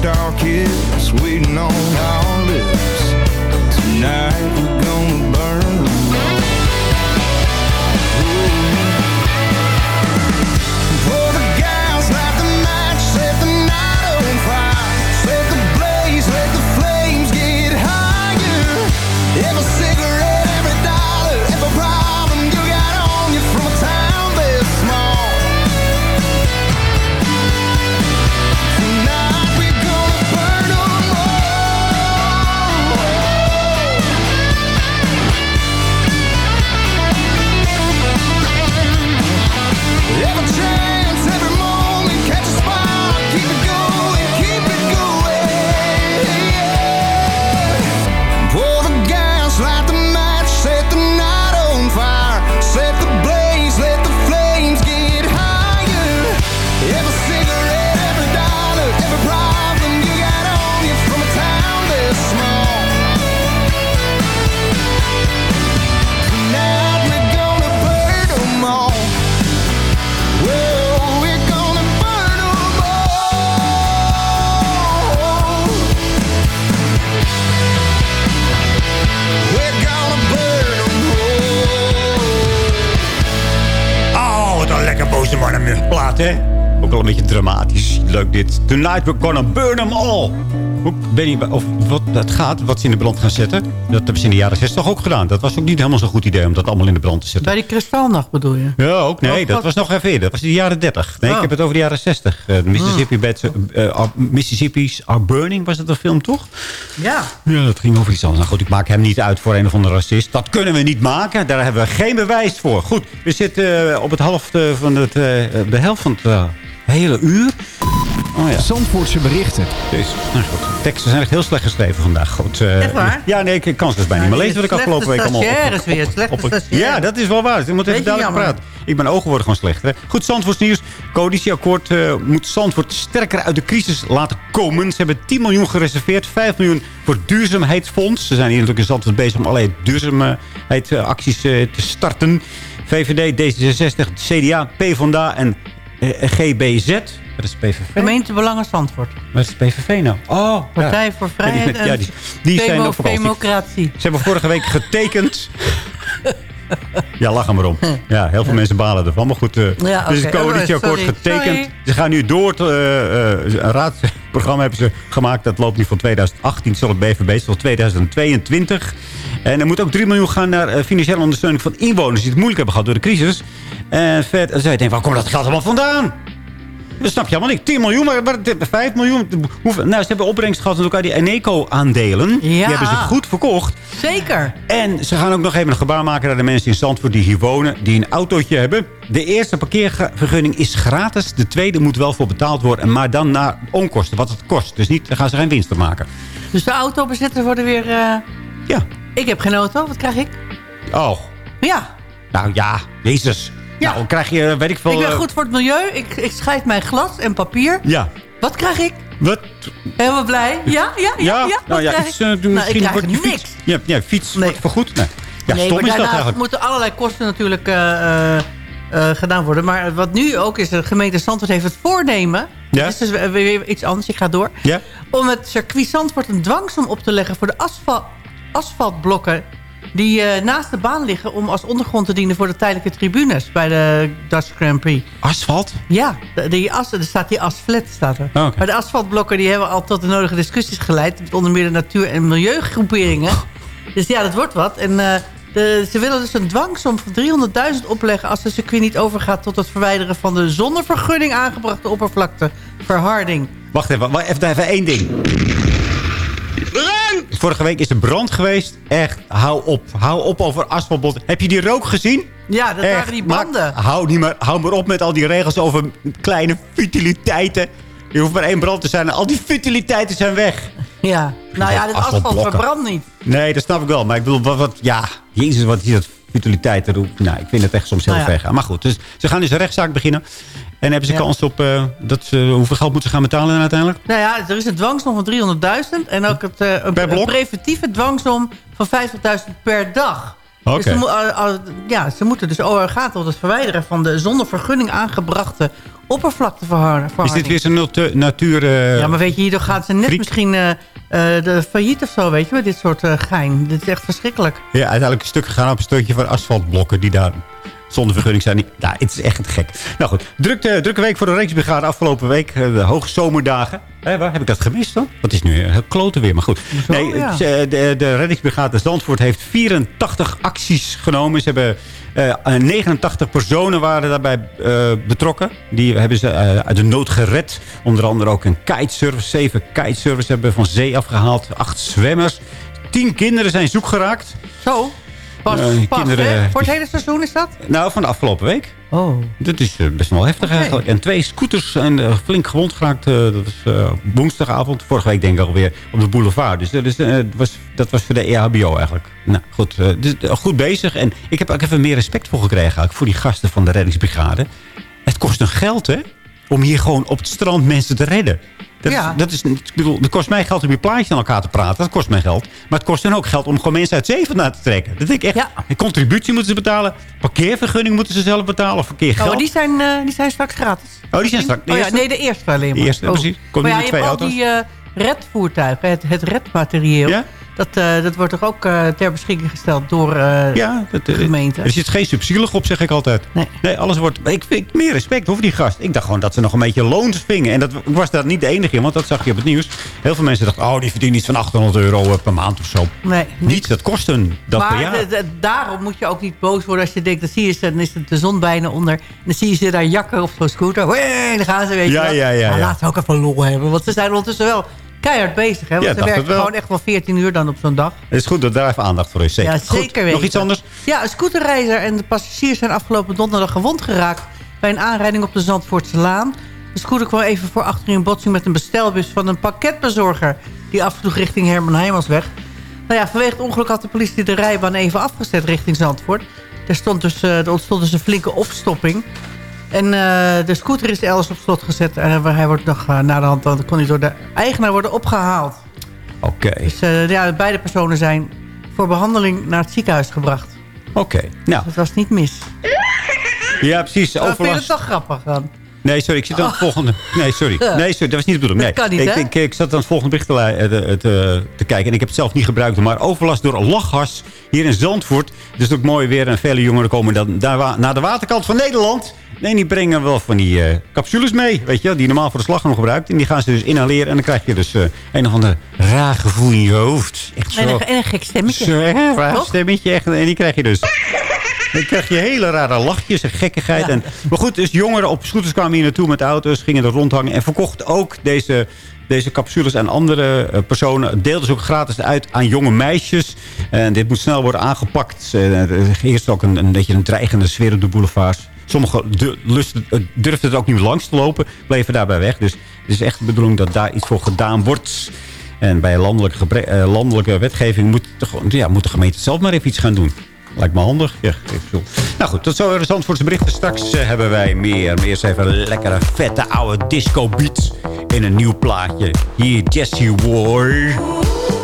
Speaker 15: star kiss waiting on our lips. Tonight
Speaker 11: Leuk dit. Tonight we're gonna burn them all. Hoe, ben je, of wat dat gaat, wat ze in de brand gaan zetten. Dat hebben ze in de jaren 60 ook gedaan. Dat was ook niet helemaal zo'n goed idee om dat allemaal in de brand te zetten.
Speaker 12: Bij die kristalnacht bedoel je?
Speaker 11: Ja, ook. Nee,
Speaker 12: Of
Speaker 11: dat
Speaker 12: wat?
Speaker 11: was nog even eerder. Dat was in de jaren 30. Nee,
Speaker 12: Oh.
Speaker 11: ik heb het over de jaren 60. Eh, Mississippi beds, eh, eh, Mississippi's Are Burning, was dat een film, toch?
Speaker 12: Ja.
Speaker 11: Ja, dat ging over iets anders. Nou goed, ik maak hem niet uit voor een of andere racist. Dat kunnen we niet maken. Daar hebben we geen bewijs voor. Goed, we zitten op het half van het, de helft van het hele uur. Oh ja.
Speaker 17: Zandvoortse berichten.
Speaker 11: Dus, nou goed, de teksten zijn echt heel slecht geschreven vandaag. Goed, eh,
Speaker 12: Echt waar?
Speaker 11: Ja, nee, ik kan ze dus bijna niet meer lezen wat ik afgelopen week allemaal...
Speaker 12: Stagiaires weer, slechte stagiaires.
Speaker 11: Ja, dat is wel waar. Ik moet even duidelijk
Speaker 12: jammer.
Speaker 11: praten. Ik mijn ogen worden gewoon slechter. hè. Goed, Zandvoorts nieuws. Coalitieakkoord eh, moet Zandvoort sterker uit de crisis laten komen. Ze hebben 10 miljoen gereserveerd. 5 miljoen voor duurzaamheidsfonds. Ze zijn hier natuurlijk in Zandvoort bezig om allerlei duurzaamheidsacties eh, te starten. VVD, D66, CDA, PvdA en GBZ. Wat is PVV?
Speaker 12: Gemeentebelangen Zandvoort.
Speaker 11: Wat is PVV nou? Oh,
Speaker 12: Partij
Speaker 11: ja.
Speaker 12: voor Vrijheid
Speaker 11: Ja, die,
Speaker 12: en
Speaker 11: die, die zijn op vakantie.
Speaker 12: Democratie.
Speaker 11: Ze hebben vorige week getekend. <laughs> Ja, lach er maar om. Ja, heel veel mensen balen ervan. Maar goed, eh
Speaker 12: Ja,
Speaker 11: dus
Speaker 12: oké.
Speaker 11: het coalitieakkoord
Speaker 12: Sorry,
Speaker 11: getekend.
Speaker 12: sorry.
Speaker 11: Ze gaan nu door. Eh, eh, een raadsprogramma hebben ze gemaakt. Dat loopt nu van 2018 tot het BVB tot 2022. En er moet ook 3 miljoen gaan naar financiële ondersteuning van inwoners... die het moeilijk hebben gehad door de crisis. En vet, en zij denken, waar komt dat geld allemaal vandaan? Dat snap je helemaal niet. 10 miljoen, maar, maar 5 miljoen. Hoeveel, nou, ze hebben opbrengst gehad met elkaar die Eneco-aandelen. Die
Speaker 12: Ja.
Speaker 11: hebben ze goed verkocht.
Speaker 12: Zeker.
Speaker 11: En ze gaan ook nog even een gebaar maken naar de mensen in Zandvoort die hier wonen. Die een autootje hebben. De eerste parkeervergunning is gratis. De tweede moet wel voor betaald worden. Maar dan naar onkosten, wat het kost. Dus niet, dan gaan ze geen winst op maken.
Speaker 12: Dus de autobezitters worden weer... eh,
Speaker 11: Ja.
Speaker 12: Ik heb geen auto, wat krijg ik?
Speaker 11: Oh,
Speaker 12: Ja,
Speaker 11: nou ja, jezus.
Speaker 12: Ja.
Speaker 11: Nou, krijg je, weet ik veel...
Speaker 12: ik ben
Speaker 11: eh,
Speaker 12: goed voor het milieu. Ik, ik scheid mijn glas en papier.
Speaker 11: Ja.
Speaker 12: Wat krijg ik?
Speaker 11: Wat?
Speaker 12: Helemaal blij. Ja, ja, ja. ja,
Speaker 11: nou ja,
Speaker 12: krijg
Speaker 11: iets,
Speaker 12: ik?
Speaker 11: misschien
Speaker 12: krijg niks.
Speaker 11: fiets. Ja, ja, fiets wordt vergoed. Nee. Ja,
Speaker 12: nee,
Speaker 11: stom is dat eigenlijk.
Speaker 12: moeten allerlei kosten natuurlijk eh, eh, gedaan worden. Maar wat nu ook is, de gemeente Zandvoort heeft het voornemen...
Speaker 11: Ja?
Speaker 12: Dat is dus weer- iets anders, ik ga door.
Speaker 11: Ja?
Speaker 12: Om het circuit Zandvoort een dwangsom op te leggen... voor de asfal asfaltblokken die eh, naast de baan liggen... om als ondergrond te dienen voor de tijdelijke tribunes... bij de Dutch Grand Prix.
Speaker 11: Asfalt?
Speaker 12: Ja, de, die as, er staat die asflat. Staat er.
Speaker 11: Oh.
Speaker 12: Maar de asfaltblokken die hebben al tot de nodige discussies geleid... met onder meer de natuur- en milieugroeperingen. <laughs> Dus ja, dat wordt wat. En eh, de, ze willen dus een dwangsom van 300.000 opleggen... als de circuit niet overgaat tot het verwijderen van de zonder vergunning aangebrachte oppervlakteverharding.
Speaker 11: Wacht even, wacht even, even één ding. Vorige week is er brand geweest. Echt, hou op. Hou op over asfaltbot. Heb je die rook gezien?
Speaker 12: Ja, dat
Speaker 11: Echt,
Speaker 12: waren die banden.
Speaker 11: hou, niet maar, hou maar op met al die regels over kleine futiliteiten. Je hoeft maar één brand te zijn en al die futiliteiten zijn weg.
Speaker 12: Ja, nou ja, dit asfalt verbrandt niet.
Speaker 11: Nee, dat snap ik wel. Maar ik bedoel, wat, wat ja, jezus, wat is dat futiliteiten doen. Nou, ik vind het echt soms heel
Speaker 12: Nou ja.
Speaker 11: ver gaan. Maar goed, dus ze gaan dus een rechtszaak beginnen. En hebben ze
Speaker 12: Ja.
Speaker 11: kans op, eh, dat ze, hoeveel geld moeten ze gaan betalen uiteindelijk?
Speaker 12: Nou ja, er is een dwangsom van 300.000 en ook het, eh, een, preventieve dwangsom van 50.000 per dag.
Speaker 11: Oké.
Speaker 12: Dus eh, eh, ja, ze moeten dus ORG tot het verwijderen van de zonder vergunning aangebrachte oppervlakteverharding.
Speaker 11: Is dit weer zo'n natu- natuur... eh,
Speaker 12: Ja, maar weet je, hierdoor gaan ze net misschien de failliet of zo, weet je, met dit soort eh, gein. Dit is echt verschrikkelijk.
Speaker 11: Ja, uiteindelijk een stuk gegaan op een stukje van asfaltblokken die daar zonder vergunning zijn. Nou, het is echt gek. Nou goed, drukte, drukke week voor de Rijksbrigade afgelopen week. eh, De hoogzomerdagen. Hé, waar heb ik dat gemist dan? Wat is nu heel kloten weer, maar goed. nee,
Speaker 12: ja.
Speaker 11: eh, de, de reddingsbrigade Zandvoort heeft 84 acties genomen. Ze hebben eh, 89 personen waren daarbij eh, betrokken. Die hebben ze eh, uit de nood gered. Onder andere ook een kitesurfer. Zeven kitesurfers hebben van zee afgehaald. Acht zwemmers. Tien kinderen zijn zoek geraakt.
Speaker 12: Zo, pas,
Speaker 11: Eh,
Speaker 12: pas
Speaker 11: kinderen, eh,
Speaker 12: Voor het hele seizoen is dat?
Speaker 11: Nou, van de afgelopen week.
Speaker 12: Oh.
Speaker 11: Dat is eh, best wel heftig eigenlijk. En twee scooters zijn eh, flink gewond geraakt. eh, dat was woensdagavond. Vorige week denk ik alweer op de boulevard. Dus dat, is, was, dat was voor de EHBO eigenlijk. Nou goed, dus, goed bezig. En ik heb ook even meer respect voor gekregen eigenlijk. Voor die gasten van de reddingsbrigade. Het kost een geld hè. Om hier gewoon op het strand mensen te redden. Dat,
Speaker 12: Ja.
Speaker 11: dat is, ik bedoel, het kost mij geld om je plaatjes aan elkaar te praten. Dat kost mij geld. Maar het kost hen ook geld om gewoon mensen uit zee vandaan te trekken. Dat denk ik echt. Een contributie moeten ze betalen. Parkeervergunning moeten ze zelf betalen. Of
Speaker 12: Oh,
Speaker 11: parkeergeld.
Speaker 12: maar die zijn, eh, die zijn straks gratis.
Speaker 11: Oh, die zijn straks. de
Speaker 12: Oh ja, nee, de eerste alleen maar.
Speaker 11: De eerste,
Speaker 12: Oh.
Speaker 11: precies. Komt
Speaker 12: maar ja, je
Speaker 11: twee
Speaker 12: hebt al
Speaker 11: auto's.
Speaker 12: die eh, redvoertuigen, het, het redmaterieel. Dat, eh, dat wordt toch ook eh, ter beschikking gesteld door eh,
Speaker 11: Ja, dat,
Speaker 12: de gemeente.
Speaker 11: Er zit geen subsidie op, zeg ik altijd.
Speaker 12: Nee.
Speaker 11: alles wordt... Ik vind meer respect hoor, voor die gast. Ik dacht gewoon dat ze nog een beetje loons vingen. En dat ik was daar niet de enige in, want dat zag je op het nieuws. Heel veel mensen dachten, oh, die verdienen iets van 800 euro per maand of zo.
Speaker 12: Nee,
Speaker 11: Niets, dat kost hun dat per
Speaker 12: maar
Speaker 11: jaar.
Speaker 12: de- de- daarom moet je ook niet boos worden als je denkt... dat zie je ze, dan is het de zon bijna onder. En dan zie je ze daar jakken op zo'n scooter. Wee, dan gaan ze, weet
Speaker 11: Ja,
Speaker 12: je wel.
Speaker 11: ja, ja,
Speaker 12: Maar
Speaker 11: ja.
Speaker 12: Laat ze ook even lol hebben. Want ze zijn ondertussen wel keihard bezig. Hè? Want
Speaker 11: Ja,
Speaker 12: ze werken gewoon echt wel 14 uur dan op zo'n dag.
Speaker 11: Het is goed dat daar even aandacht voor is, zeker.
Speaker 12: Ja,
Speaker 11: Goed,
Speaker 12: zeker
Speaker 11: Nog
Speaker 12: weten.
Speaker 11: iets anders?
Speaker 12: Ja, een scooterreiziger en de passagiers zijn afgelopen donderdag gewond geraakt... bij een aanrijding op de Zandvoortse Laan. De scooter kwam even voor achter in botsing met een bestelbus van een pakketbezorger... die afvloeg richting Herman Heijmansweg. Nou ja, vanwege het ongeluk had de politie de rijbaan even afgezet richting Zandvoort. Er, stond dus, eh, er ontstond dus een flinke opstopping. En eh, de scooter is elders op slot gezet. En hij wordt nog uh, na de hand, dan kon hij door de eigenaar worden opgehaald.
Speaker 11: Oké.
Speaker 12: Dus uh, ja, beide personen zijn voor behandeling naar het ziekenhuis gebracht.
Speaker 11: Oké, nou.
Speaker 12: Dat was niet mis.
Speaker 11: Ja, precies.
Speaker 12: Maar vind je
Speaker 11: Overlast.
Speaker 12: het toch grappig dan?
Speaker 11: Nee, sorry, ik zit aan het volgende... Nee, sorry. <laughs> Nee, sorry, dat was niet de bedoeling. Nee.
Speaker 12: Dat kan niet,
Speaker 11: ik, ik, ik zat aan het volgende bericht te, li- eh, te, te, te kijken. En ik heb het zelf niet gebruikt. Maar overlast door lachgas hier in Zandvoort. Dus ook mooi weer. En vele jongeren komen dan daar naar de waterkant van Nederland. Nee, die brengen wel van die eh, capsules mee. Weet je, die normaal voor de slagroom gebruikt. En die gaan ze dus inhaleren. En dan krijg je dus eh, een of ander raar gevoel in je hoofd. Echt zo.
Speaker 12: En een, en een gek stemmetje.
Speaker 11: Zo, een raar
Speaker 12: Toch?
Speaker 11: stemmetje. Echt, en die krijg je dus. Dan krijg je hele rare lachjes en gekkigheid. En, maar goed, dus jongeren op scooters kwamen hier naartoe met auto's. Gingen er rondhangen. En verkochten ook deze, deze capsules aan andere eh, personen. Deelden ze ook gratis uit aan jonge meisjes. En dit moet snel worden aangepakt. Er heerst ook een, een beetje een dreigende sfeer op de boulevards. Sommigen eh, durfden het ook niet langs te lopen. Bleven daarbij weg. Dus het is echt de bedoeling dat daar iets voor gedaan wordt. En bij landelijke, eh, landelijke wetgeving moet de, ja, moet de gemeente zelf maar even iets gaan doen. Lijkt me handig. Ja, bedoel. Nou goed, tot zo de Zandvoortse berichten. Straks eh, hebben wij meer. Maar eerst even een lekkere, vette, oude disco beat in een nieuw plaatje. Hier, Jesse Ward.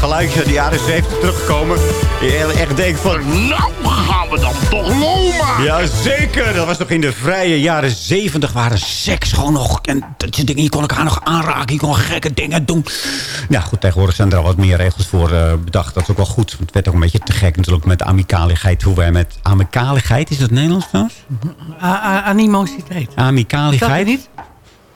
Speaker 11: Geluidjes uit de jaren 70 terugkomen. Je echt denkt van...
Speaker 10: Nou gaan we dan toch lopen.
Speaker 11: Ja, zeker. Dat was nog in de vrije jaren 70 waren seks gewoon nog... En dat je dingen, je kon elkaar nog aanraken. Je kon gekke dingen doen. Ja, goed, tegenwoordig zijn er al wat meer regels voor eh, bedacht. Dat is ook wel goed. Want het werd ook een beetje te gek natuurlijk met amicaligheid. Hoe wij met amicaligheid, is dat Nederlands trouwens?
Speaker 12: A- Animositeit. Dat weet niet?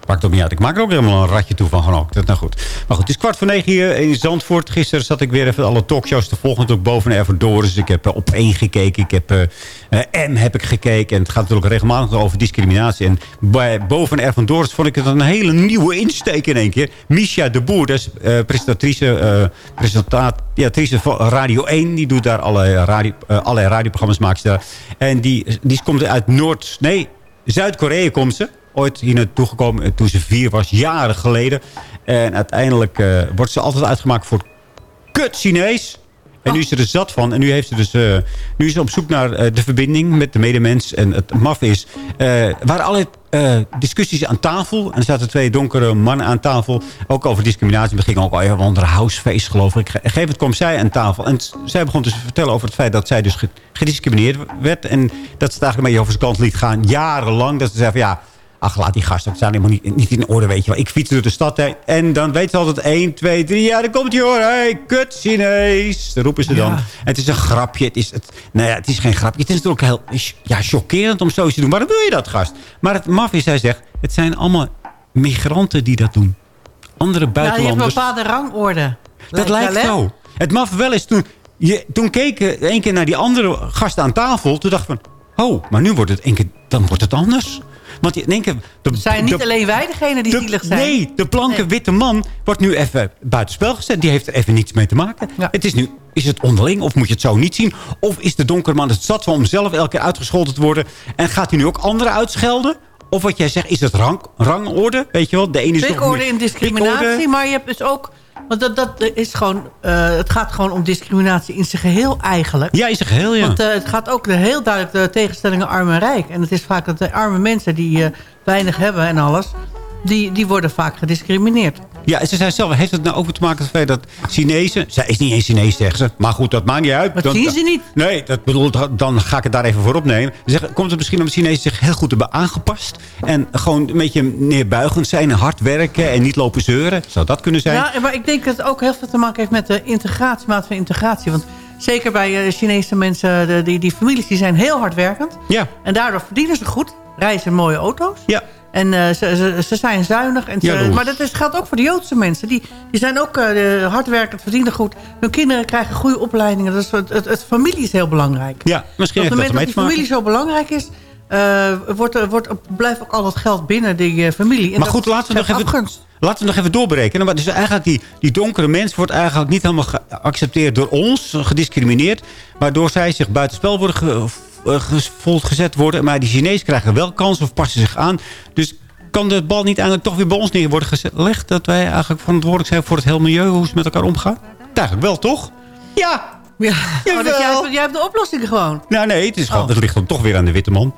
Speaker 11: Maakt ook niet uit. Ik maak er ook helemaal een ratje toe van gewoon. Dat nou goed. Maar goed, het is kwart voor negen hier in Zandvoort. Gisteren zat ik weer even alle talkshows te volgen. Ook boven Erven Doris. Ik heb eh, op één gekeken. Ik heb eh, eh, M heb ik gekeken. En het gaat natuurlijk regelmatig over discriminatie. En bij boven Erven Doris vond ik het een hele nieuwe insteek in één keer. Misha de Boer, dat is presentatrice, presentatrice van Radio 1. Die doet daar allerlei, radio, allerlei radioprogramma's. Maakt daar. En die, die komt uit Noord... Nee, Zuid-Korea komt ze ooit hier naartoe gekomen eh, toen ze vier was, jaren geleden. En uiteindelijk eh, wordt ze altijd uitgemaakt voor kut Chinees. En nu is ze er zat van. En nu, heeft ze dus, eh, nu is ze op zoek naar de verbinding met de medemens. En het maf is... waren eh, discussies aan tafel. En er zaten twee donkere mannen aan tafel. Ook over discriminatie. We gingen ook al even onder housefeest, geloof ik. Gegeven moment kwam zij aan tafel. En zij begon dus te vertellen over het feit dat zij dus ge- gediscrimineerd werd. En dat ze het eigenlijk een over zijn kant liet gaan. Jarenlang. Dat ze zei van ja... Ach, laat die gasten, dat zijn helemaal niet, niet in orde, weet je wel. Ik fiets door de stad heen en dan weet ze altijd 1, 2, 3. Ja, dan komt hij hoor. Hey, kut Chinees. Dat roepen ze dan.
Speaker 12: Ja.
Speaker 11: Het is een grapje. Het is, het, nou ja, het is geen grapje. Het is natuurlijk heel ja, chockerend om zo te doen. Waarom wil je dat, gast? Maar het maf is, hij zegt, het zijn allemaal migranten die dat doen. Andere
Speaker 12: Ja, je hebt een
Speaker 11: buitenlanders.
Speaker 12: bepaalde rangorde.
Speaker 11: Dat lijkt
Speaker 12: wel,
Speaker 11: zo. Het maf wel is toen... Je, toen keken één keer naar die andere gasten aan tafel. Toen dacht ik van... Oh, maar nu wordt het één keer... Dan wordt het anders. Want in één keer... De,
Speaker 12: Het zijn niet
Speaker 11: de-
Speaker 12: alleen wij degene die
Speaker 11: de-
Speaker 12: zielig zijn.
Speaker 11: Nee, de blanke witte man wordt nu even buitenspel gezet. Die heeft er even niets mee te maken. Het is nu, is het onderling of moet je het zo niet zien? Of is de donkere man het zat van om zelf elke keer uitgescholden te worden? En gaat hij nu ook anderen uitschelden? Of wat jij zegt, is het rang, rangorde? Weet je wel, de ene is
Speaker 12: Pikorde in discriminatie, maar je hebt dus ook... Want dat, dat is gewoon, eh, het gaat gewoon om discriminatie in zijn geheel eigenlijk.
Speaker 11: Ja, in zijn geheel, ja.
Speaker 12: Want eh, het gaat ook de, heel duidelijk de tegenstellingen arm en rijk. En het is vaak dat de arme mensen die eh, weinig hebben en alles... Die, die worden vaak gediscrimineerd.
Speaker 11: Ja, en ze zei zelf, heeft het nou ook te maken met het feit dat Chinezen... Zij is niet eens Chinees, zeggen ze. Maar goed, dat maakt niet uit.
Speaker 12: Dat
Speaker 11: Dan-
Speaker 12: zien ze niet.
Speaker 11: Nee, dat bedoel, dan ga ik het daar even voor opnemen. Komt het misschien omdat Chinezen zich heel goed hebben aangepast? En gewoon een beetje neerbuigend zijn en hard werken en niet lopen zeuren? Zou dat kunnen zijn?
Speaker 12: Ja, maar ik denk dat het ook heel veel te maken heeft met de integratie, maat van integratie. Want zeker bij eh, Chinese mensen, de, die, die families, die zijn heel hard werkend.
Speaker 11: Ja.
Speaker 12: En daardoor verdienen ze goed, reizen mooie auto's.
Speaker 11: Ja.
Speaker 12: En eh, ze, ze, ze zijn zuinig. En ze- maar dat is, geldt ook voor de Joodse mensen. Die, die zijn ook eh, hardwerkend, verdienen goed. Hun kinderen krijgen goede opleidingen. Dus het, het, het familie is heel belangrijk.
Speaker 11: Ja, misschien
Speaker 12: Op het
Speaker 11: heeft dat
Speaker 12: moment dat die familie zo belangrijk is... eh, wordt, er- wordt, blijft ook al het geld binnen die familie. En
Speaker 11: Maar
Speaker 12: dat
Speaker 11: goed, laten we, nog even,
Speaker 12: afgunst.
Speaker 11: laten we nog even doorberekenen. Maar dus eigenlijk die, die donkere mens wordt eigenlijk niet helemaal geaccepteerd door ons, gediscrimineerd. Waardoor zij zich buitenspel worden ge, eh, ge- gezet worden. Maar die Chinezen krijgen wel kans of passen zich aan. Dus kan de bal niet eigenlijk toch weer bij ons neer worden gelegd... dat wij eigenlijk verantwoordelijk zijn voor het hele milieu... hoe ze met elkaar omgaan? Eigenlijk wel, toch? Ja,
Speaker 12: Ja, oh, dat jij, hebt- jij hebt de oplossing gewoon.
Speaker 11: Nou nee, het, is gewoon,
Speaker 12: Oh.
Speaker 11: het ligt dan toch weer aan de witte man.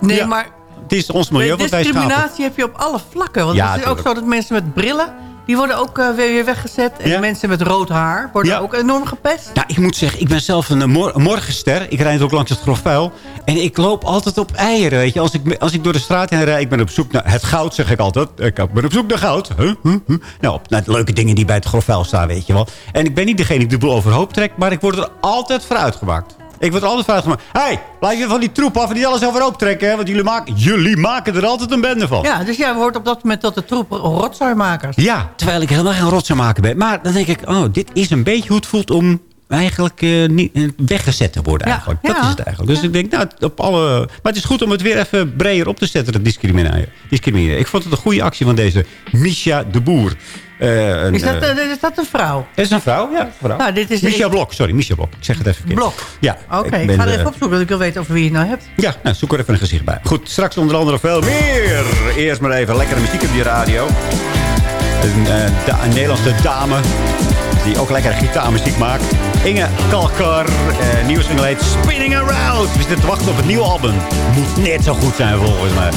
Speaker 12: Nee,
Speaker 11: Ja.
Speaker 12: maar
Speaker 11: Het is ons milieu wat wij schapen.
Speaker 12: discriminatie heb je op alle vlakken. Want
Speaker 11: Ja,
Speaker 12: het is ook zo dat mensen met brillen... die worden ook eh, weer weer weggezet. En
Speaker 11: Ja.
Speaker 12: mensen met rood haar worden
Speaker 11: Ja.
Speaker 12: ook enorm gepest.
Speaker 11: Nou, ik moet zeggen, ik ben zelf een, eh, mor- een morgenster. Ik rijd ook langs het grof vuil. En ik loop altijd op eieren, weet je. Als ik, als ik door de straat heen rijd, ik ben op zoek naar het goud, zeg ik altijd. Ik ben op zoek naar goud. Huh? Huh? Huh? Nou, op, naar de leuke dingen die bij het grof vuil staan, weet je wel. En ik ben niet degene die de boel overhoop trekt, maar ik word er altijd voor uitgemaakt. Ik word altijd voor uitgemaakt. Hé, hey, blijf je van die troep af en niet alles overhoop trekken, hè. Want jullie maken, jullie maken er altijd een bende van.
Speaker 12: Ja, dus jij hoort op dat moment tot de troep rotzooimakers.
Speaker 11: Ja, terwijl ik helemaal geen rotzooi maken ben. Maar dan denk ik, oh, dit is een beetje hoe het voelt om eigenlijk eh, niet, eh, weggezet te worden.
Speaker 12: Ja,
Speaker 11: Eigenlijk. Dat
Speaker 12: ja.
Speaker 11: is het eigenlijk. Dus ik denk, nou, op alle... Maar het is goed om het weer even breder op te zetten, dat discrimineren. discrimineren. Ik vond het een goede actie van deze Misha de Boer. Eh, een,
Speaker 12: Is dat,
Speaker 11: eh,
Speaker 12: eh, is dat een vrouw?
Speaker 11: is een vrouw? Ja, vrouw.
Speaker 12: Nou, dit is
Speaker 11: Blok, sorry, Misha Blok. Ik zeg het even verkeerd.
Speaker 12: Blok?
Speaker 11: Ja.
Speaker 12: Oké, ik, ga er even opzoeken, want ik wil weten over wie je het nou hebt.
Speaker 11: Ja, nou, zoek er even een gezicht bij. Goed, straks onder andere veel meer. Eerst maar even lekkere muziek op die radio. Een, da- een Nederlandse dame die ook lekkere gitaarmuziek maakt. Inge Kalkar, eh nieuwe single heet Spinning Around. We zitten te wachten op het nieuwe album. Moet net zo goed zijn volgens mij.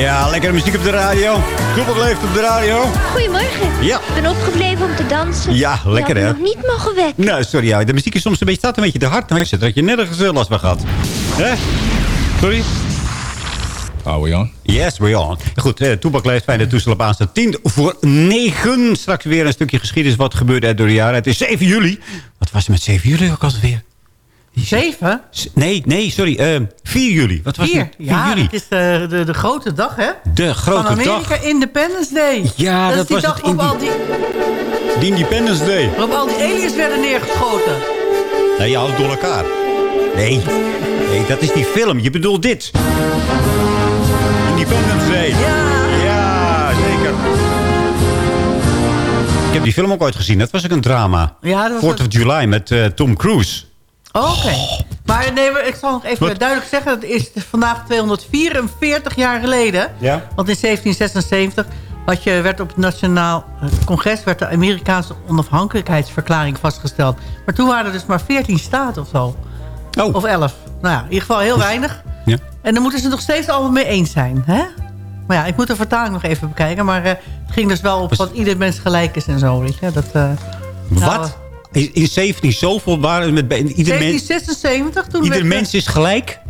Speaker 11: Ja, lekkere muziek op de radio. Toepak leeft op de radio.
Speaker 18: Goedemorgen.
Speaker 11: Ja.
Speaker 18: Ik ben opgebleven om te dansen.
Speaker 11: Ja, lekker, hè?
Speaker 18: me nog niet mogen wekken.
Speaker 11: Nou, sorry, ja, de muziek is soms een beetje, staat een beetje te hard. Ik zit dat je nergens last van gehad. Hè? Sorry?
Speaker 19: Are we on?
Speaker 11: Yes, we're on. Goed, eh, Toebak leeft fijn de toestel op aanstaan. 10 voor 9. Straks weer een stukje geschiedenis. Wat gebeurde er door de jaren? Het is 7 juli. Wat was er met 7 juli ook altijd weer?
Speaker 12: 7?
Speaker 11: Nee, nee, sorry. eh 4 juli. Wat was
Speaker 12: 4?
Speaker 11: het? 4
Speaker 12: Ja,
Speaker 11: juli.
Speaker 12: het is de, de, de grote dag, hè?
Speaker 11: De grote
Speaker 12: Van Amerika
Speaker 11: dag.
Speaker 12: Independence Day.
Speaker 11: Ja,
Speaker 12: dat,
Speaker 11: dat
Speaker 12: is die
Speaker 11: was
Speaker 12: dag
Speaker 11: het
Speaker 12: waarop al die,
Speaker 11: De Independence Day.
Speaker 12: waarop al die aliens werden neergeschoten.
Speaker 11: Nee, je houdt door elkaar. Nee. Nee, dat is die film. Je bedoelt dit. Independence Day.
Speaker 12: Ja.
Speaker 11: Ja, zeker. Ik heb die film ook ooit gezien. Dat was ook een drama.
Speaker 12: Ja, dat was
Speaker 11: 4th of July met eh, Tom Cruise.
Speaker 12: Oh, Oké. Maar nee, maar ik zal nog even
Speaker 11: Wat?
Speaker 12: duidelijk zeggen. Het is vandaag 244 jaar geleden.
Speaker 11: Ja.
Speaker 12: Want in 1776 had je, werd op het Nationaal eh, Congres... werd de Amerikaanse onafhankelijkheidsverklaring vastgesteld. Maar toen waren er dus maar 14 staten of zo.
Speaker 11: Oh.
Speaker 12: Of 11. Nou ja, in ieder geval heel weinig.
Speaker 11: Ja.
Speaker 12: En dan moeten ze het nog steeds allemaal mee eens zijn. Hè? Maar ja, ik moet de vertaling nog even bekijken. Maar eh, het ging dus wel op dat ieder mens gelijk is en zo. Weet je? Dat, eh, nou,
Speaker 11: Wat? In, in 17 zoveel waren met ieder, mens,
Speaker 12: 1776 toen
Speaker 11: ieder
Speaker 12: werd,
Speaker 11: mens is gelijk?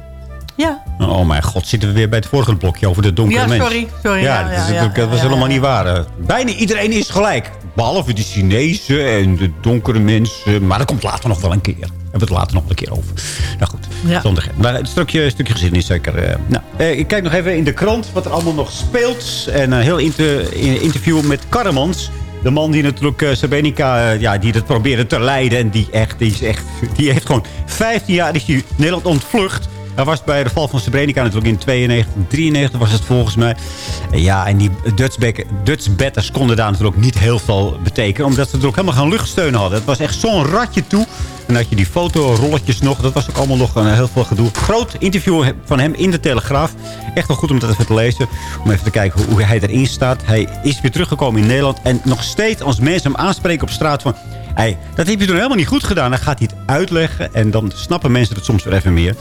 Speaker 12: Ja.
Speaker 11: Oh mijn god, zitten we weer bij het vorige blokje over de donkere
Speaker 12: Ja,
Speaker 11: mens.
Speaker 12: sorry, sorry,
Speaker 11: Ja,
Speaker 12: ja,
Speaker 11: dat, is dat was helemaal niet waar. Eh, Bijna iedereen is gelijk. Behalve de Chinezen en de donkere mensen. Maar dat komt later nog wel een keer. Hebben we het later nog een keer over. Nou goed,
Speaker 12: Ja.
Speaker 11: zonder ge- Maar een stukje, stukje geschiedenis zeker. eh. nou, eh, ik kijk nog even in de krant wat er allemaal nog speelt. En een heel inter- in- interview met Karremans. De man die natuurlijk uh, ja, die dat probeerde te leiden. En die, echt, die, is echt, die heeft gewoon 15 jaar is die Nederland ontvlucht. Hij was bij de val van Srebrenica natuurlijk in 92, 93 was het volgens mij. Ja, en die Dutch, Dutch betters konden daar natuurlijk niet heel veel betekenen. Omdat ze ook helemaal geen luchtsteun hadden. Het was echt zo'n ratje toe. En dan had je die fotorolletjes nog. Dat was ook allemaal nog een, heel veel gedoe. Groot interview van hem in de Telegraaf. Echt wel goed om dat even te lezen. Om even te kijken hoe, hoe hij erin staat. Hij is weer teruggekomen in Nederland. En nog steeds als mensen hem aanspreken op straat van... Hey, dat heb je toen helemaal niet goed gedaan. Dan gaat hij het uitleggen. En dan snappen mensen het soms weer even meer.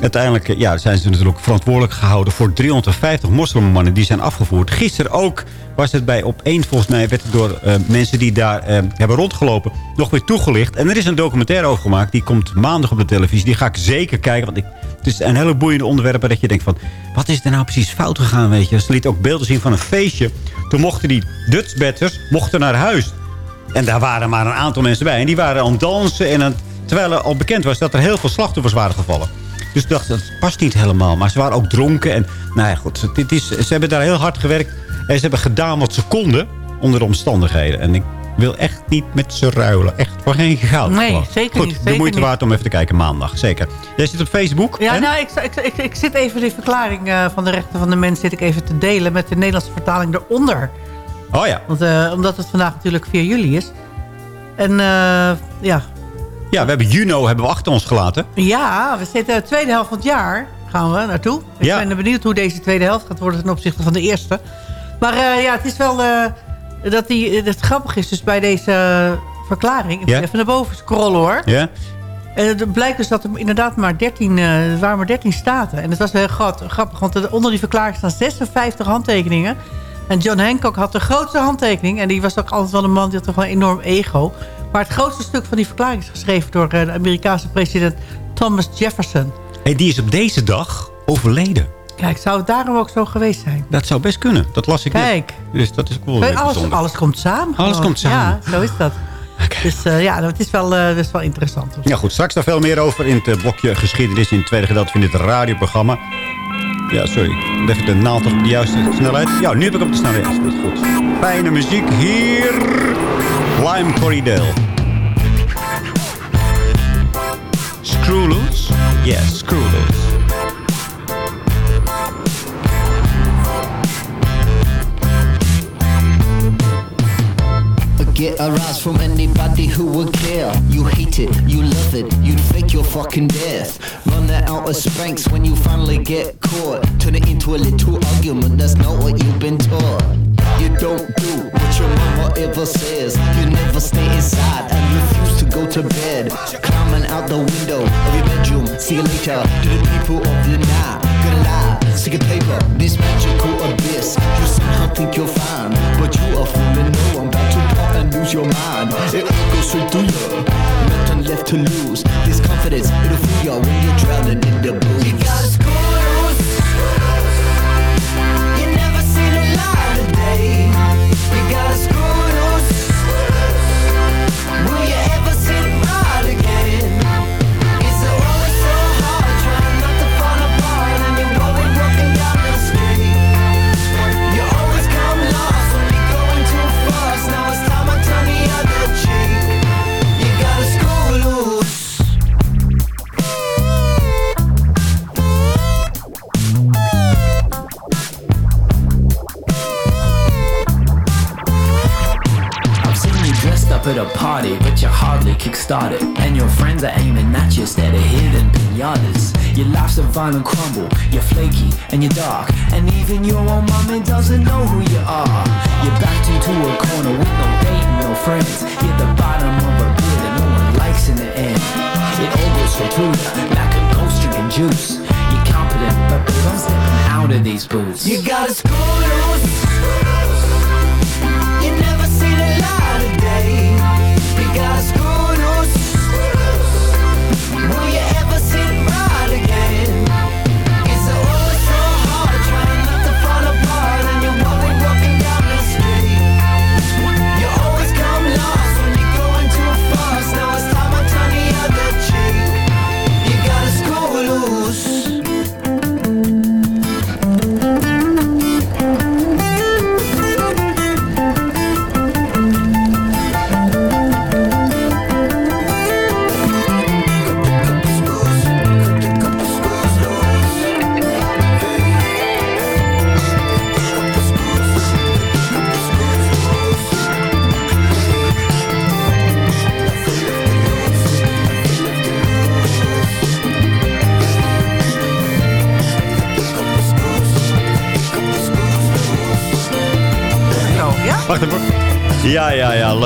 Speaker 11: Uiteindelijk eh, ja, zijn ze natuurlijk verantwoordelijk gehouden voor 350 moslimmannen die zijn afgevoerd. Gisteren ook was het bij op volgens mij werd het door uh, mensen die daar uh, hebben rondgelopen nog weer toegelicht. En er is een documentaire over gemaakt, die komt maandag op de televisie. Die ga ik zeker kijken, want ik, het is een hele boeiende onderwerp dat je denkt van, wat is er nou precies fout gegaan, weet je. Ze liet ook beelden zien van een feestje. Toen mochten die Dutchbatters mochten naar huis. En daar waren maar een aantal mensen bij. En die waren aan het dansen, en aan, terwijl er al bekend was dat er heel veel slachtoffers waren gevallen. Dus ik dacht, dat past niet helemaal. Maar ze waren ook dronken. En nou ja, goed. Dit is, ze hebben daar heel hard gewerkt. En ze hebben gedaan wat ze konden onder de omstandigheden. En ik wil echt niet met ze ruilen. Echt voor geen goud.
Speaker 12: Nee,
Speaker 11: gewoon.
Speaker 12: zeker
Speaker 11: goed,
Speaker 12: niet.
Speaker 11: de moeite
Speaker 12: niet.
Speaker 11: waard om even te kijken maandag. Zeker. Jij zit op Facebook.
Speaker 12: Ja,
Speaker 11: en?
Speaker 12: nou, ik, ik, ik, ik zit even die verklaring uh, van de rechten van de mens zit ik even te delen met de Nederlandse vertaling eronder.
Speaker 11: Oh ja.
Speaker 12: Want, uh, omdat het vandaag natuurlijk 4 juli is. En uh, ja.
Speaker 11: Ja, we hebben Juno hebben we achter ons gelaten.
Speaker 12: Ja, we zitten de tweede helft van het jaar. Gaan we naartoe. Ik
Speaker 11: Ja.
Speaker 12: ben benieuwd hoe deze tweede helft gaat worden ten opzichte van de eerste. Maar uh, ja, het is wel uh, dat die, het grappig is dus bij deze verklaring. Ik even naar boven scrollen hoor.
Speaker 11: Ja?
Speaker 12: En het blijkt dus dat er inderdaad maar 13, uh, waren maar 13 staten. En het was wel heel grappig, want er- onder die verklaring staan 56 handtekeningen. En John Hancock had de grootste handtekening. En die was ook altijd wel een man die had toch wel een enorm ego. Maar het grootste stuk van die verklaring is geschreven door uh, de Amerikaanse president Thomas Jefferson.
Speaker 11: En die is op deze dag overleden.
Speaker 12: Kijk, zou het daarom ook zo geweest zijn?
Speaker 11: Dat zou best kunnen. Dat las ik net.
Speaker 12: Kijk.
Speaker 11: Dus dat is weer
Speaker 12: alles, alles komt samen.
Speaker 11: Alles
Speaker 12: gewoon.
Speaker 11: komt samen.
Speaker 12: Ja, zo is dat. <laughs> Dus uh, ja, het is wel, uh, dat is wel interessant.
Speaker 11: Ja goed, straks daar veel meer over in het blokje geschiedenis in het tweede gedeelte van dit radioprogramma. Ja, sorry. Even de naald op de juiste snelheid. Ja, nu heb ik op de snelheid. Dat is goed. Fijne muziek hier. Lime Corridel. Screw loose? Yes, screw loose.
Speaker 20: Get a rise from anybody who would care. You hate it, you love it, you'd fake your fucking death. Run that out of spanks when you finally get caught. Turn it into a little argument, that's not what you've been taught. You don't do what your mama ever says. You never stay inside and refuse to go to bed. Climbing out the window of your bedroom. See you later to the people of the night. Gonna lie, stick a paper, this magical abyss. You somehow think you're fine, but you are fooling no one. About to pop and lose your mind. It all goes straight through you. Nothing left to lose.
Speaker 21: final crumble.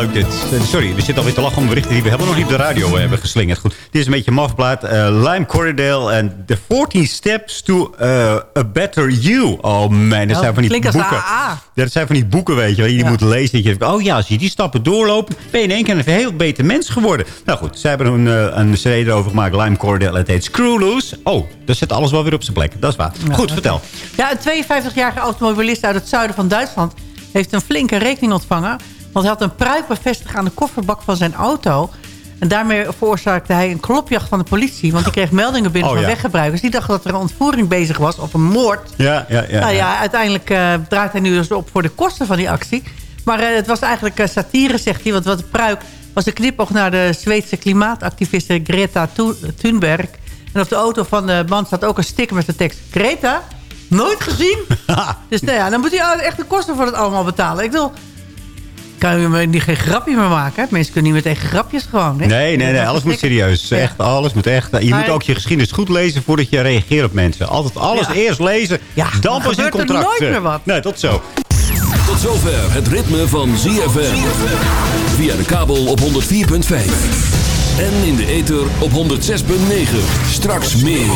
Speaker 11: Leuk dit. Eh, Sorry, we zitten alweer te lachen om berichten die we helemaal nog niet op de radio hebben geslingerd. Goed, dit is een beetje een mafplaat. Uh, Lime Corridale en The 14 Steps to uh, a Better You. Oh man, dat
Speaker 12: Oh,
Speaker 11: zijn van die boeken.
Speaker 12: AA.
Speaker 11: Dat zijn van die boeken, weet je, die
Speaker 12: Ja.
Speaker 11: moet lezen. Dat je oh ja, als je die stappen doorloopt, ben je in één keer een heel beter mens geworden. Nou goed, zij hebben een, uh, een CD erover gemaakt, Lime Corridale. Het heet Screw Loose. Oh, daar zit alles wel weer op zijn plek. Dat is waar. goed, vertel.
Speaker 12: Ja, een 52-jarige automobilist uit het zuiden van Duitsland... heeft een flinke rekening ontvangen. Want hij had een pruik bevestigd aan de kofferbak van zijn auto. En daarmee veroorzaakte hij een klopjacht van de politie. Want die kreeg meldingen binnen
Speaker 11: Oh,
Speaker 12: van
Speaker 11: ja.
Speaker 12: weggebruikers. Die dachten dat er een ontvoering bezig was of een moord.
Speaker 11: Ja, ja, ja.
Speaker 12: nou ja, uiteindelijk eh, draait hij nu dus op voor de kosten van die actie. Maar eh, het was eigenlijk eh, satire, zegt hij. Want wat de pruik was een knipoog naar de Zweedse klimaatactiviste Greta Thu- Thunberg. En op de auto van de man staat ook een sticker met de tekst... Greta, nooit gezien? <laughs> dus nou ja, dan moet hij echt de kosten voor het allemaal betalen. Ik wil... Kan je me niet geen grapje meer maken? hè? Mensen kunnen niet meer tegen grapjes gewoon. Hè?
Speaker 11: Nee, nee, nee. Alles moet serieus. Echt, alles moet echt. Je
Speaker 12: Maar-
Speaker 11: moet ook je geschiedenis goed lezen voordat je reageert op mensen. Altijd alles
Speaker 12: Ja.
Speaker 11: eerst lezen. dan
Speaker 12: dan
Speaker 11: pas in
Speaker 12: gebeurt er
Speaker 11: contract.
Speaker 12: nooit
Speaker 11: eh.
Speaker 12: meer wat.
Speaker 11: Nee, tot zo.
Speaker 22: Tot zover het ritme van ZFM. Via de kabel op 104.5. En in de ether op 106.9. Straks meer.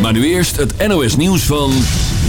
Speaker 22: Maar nu eerst het NOS nieuws van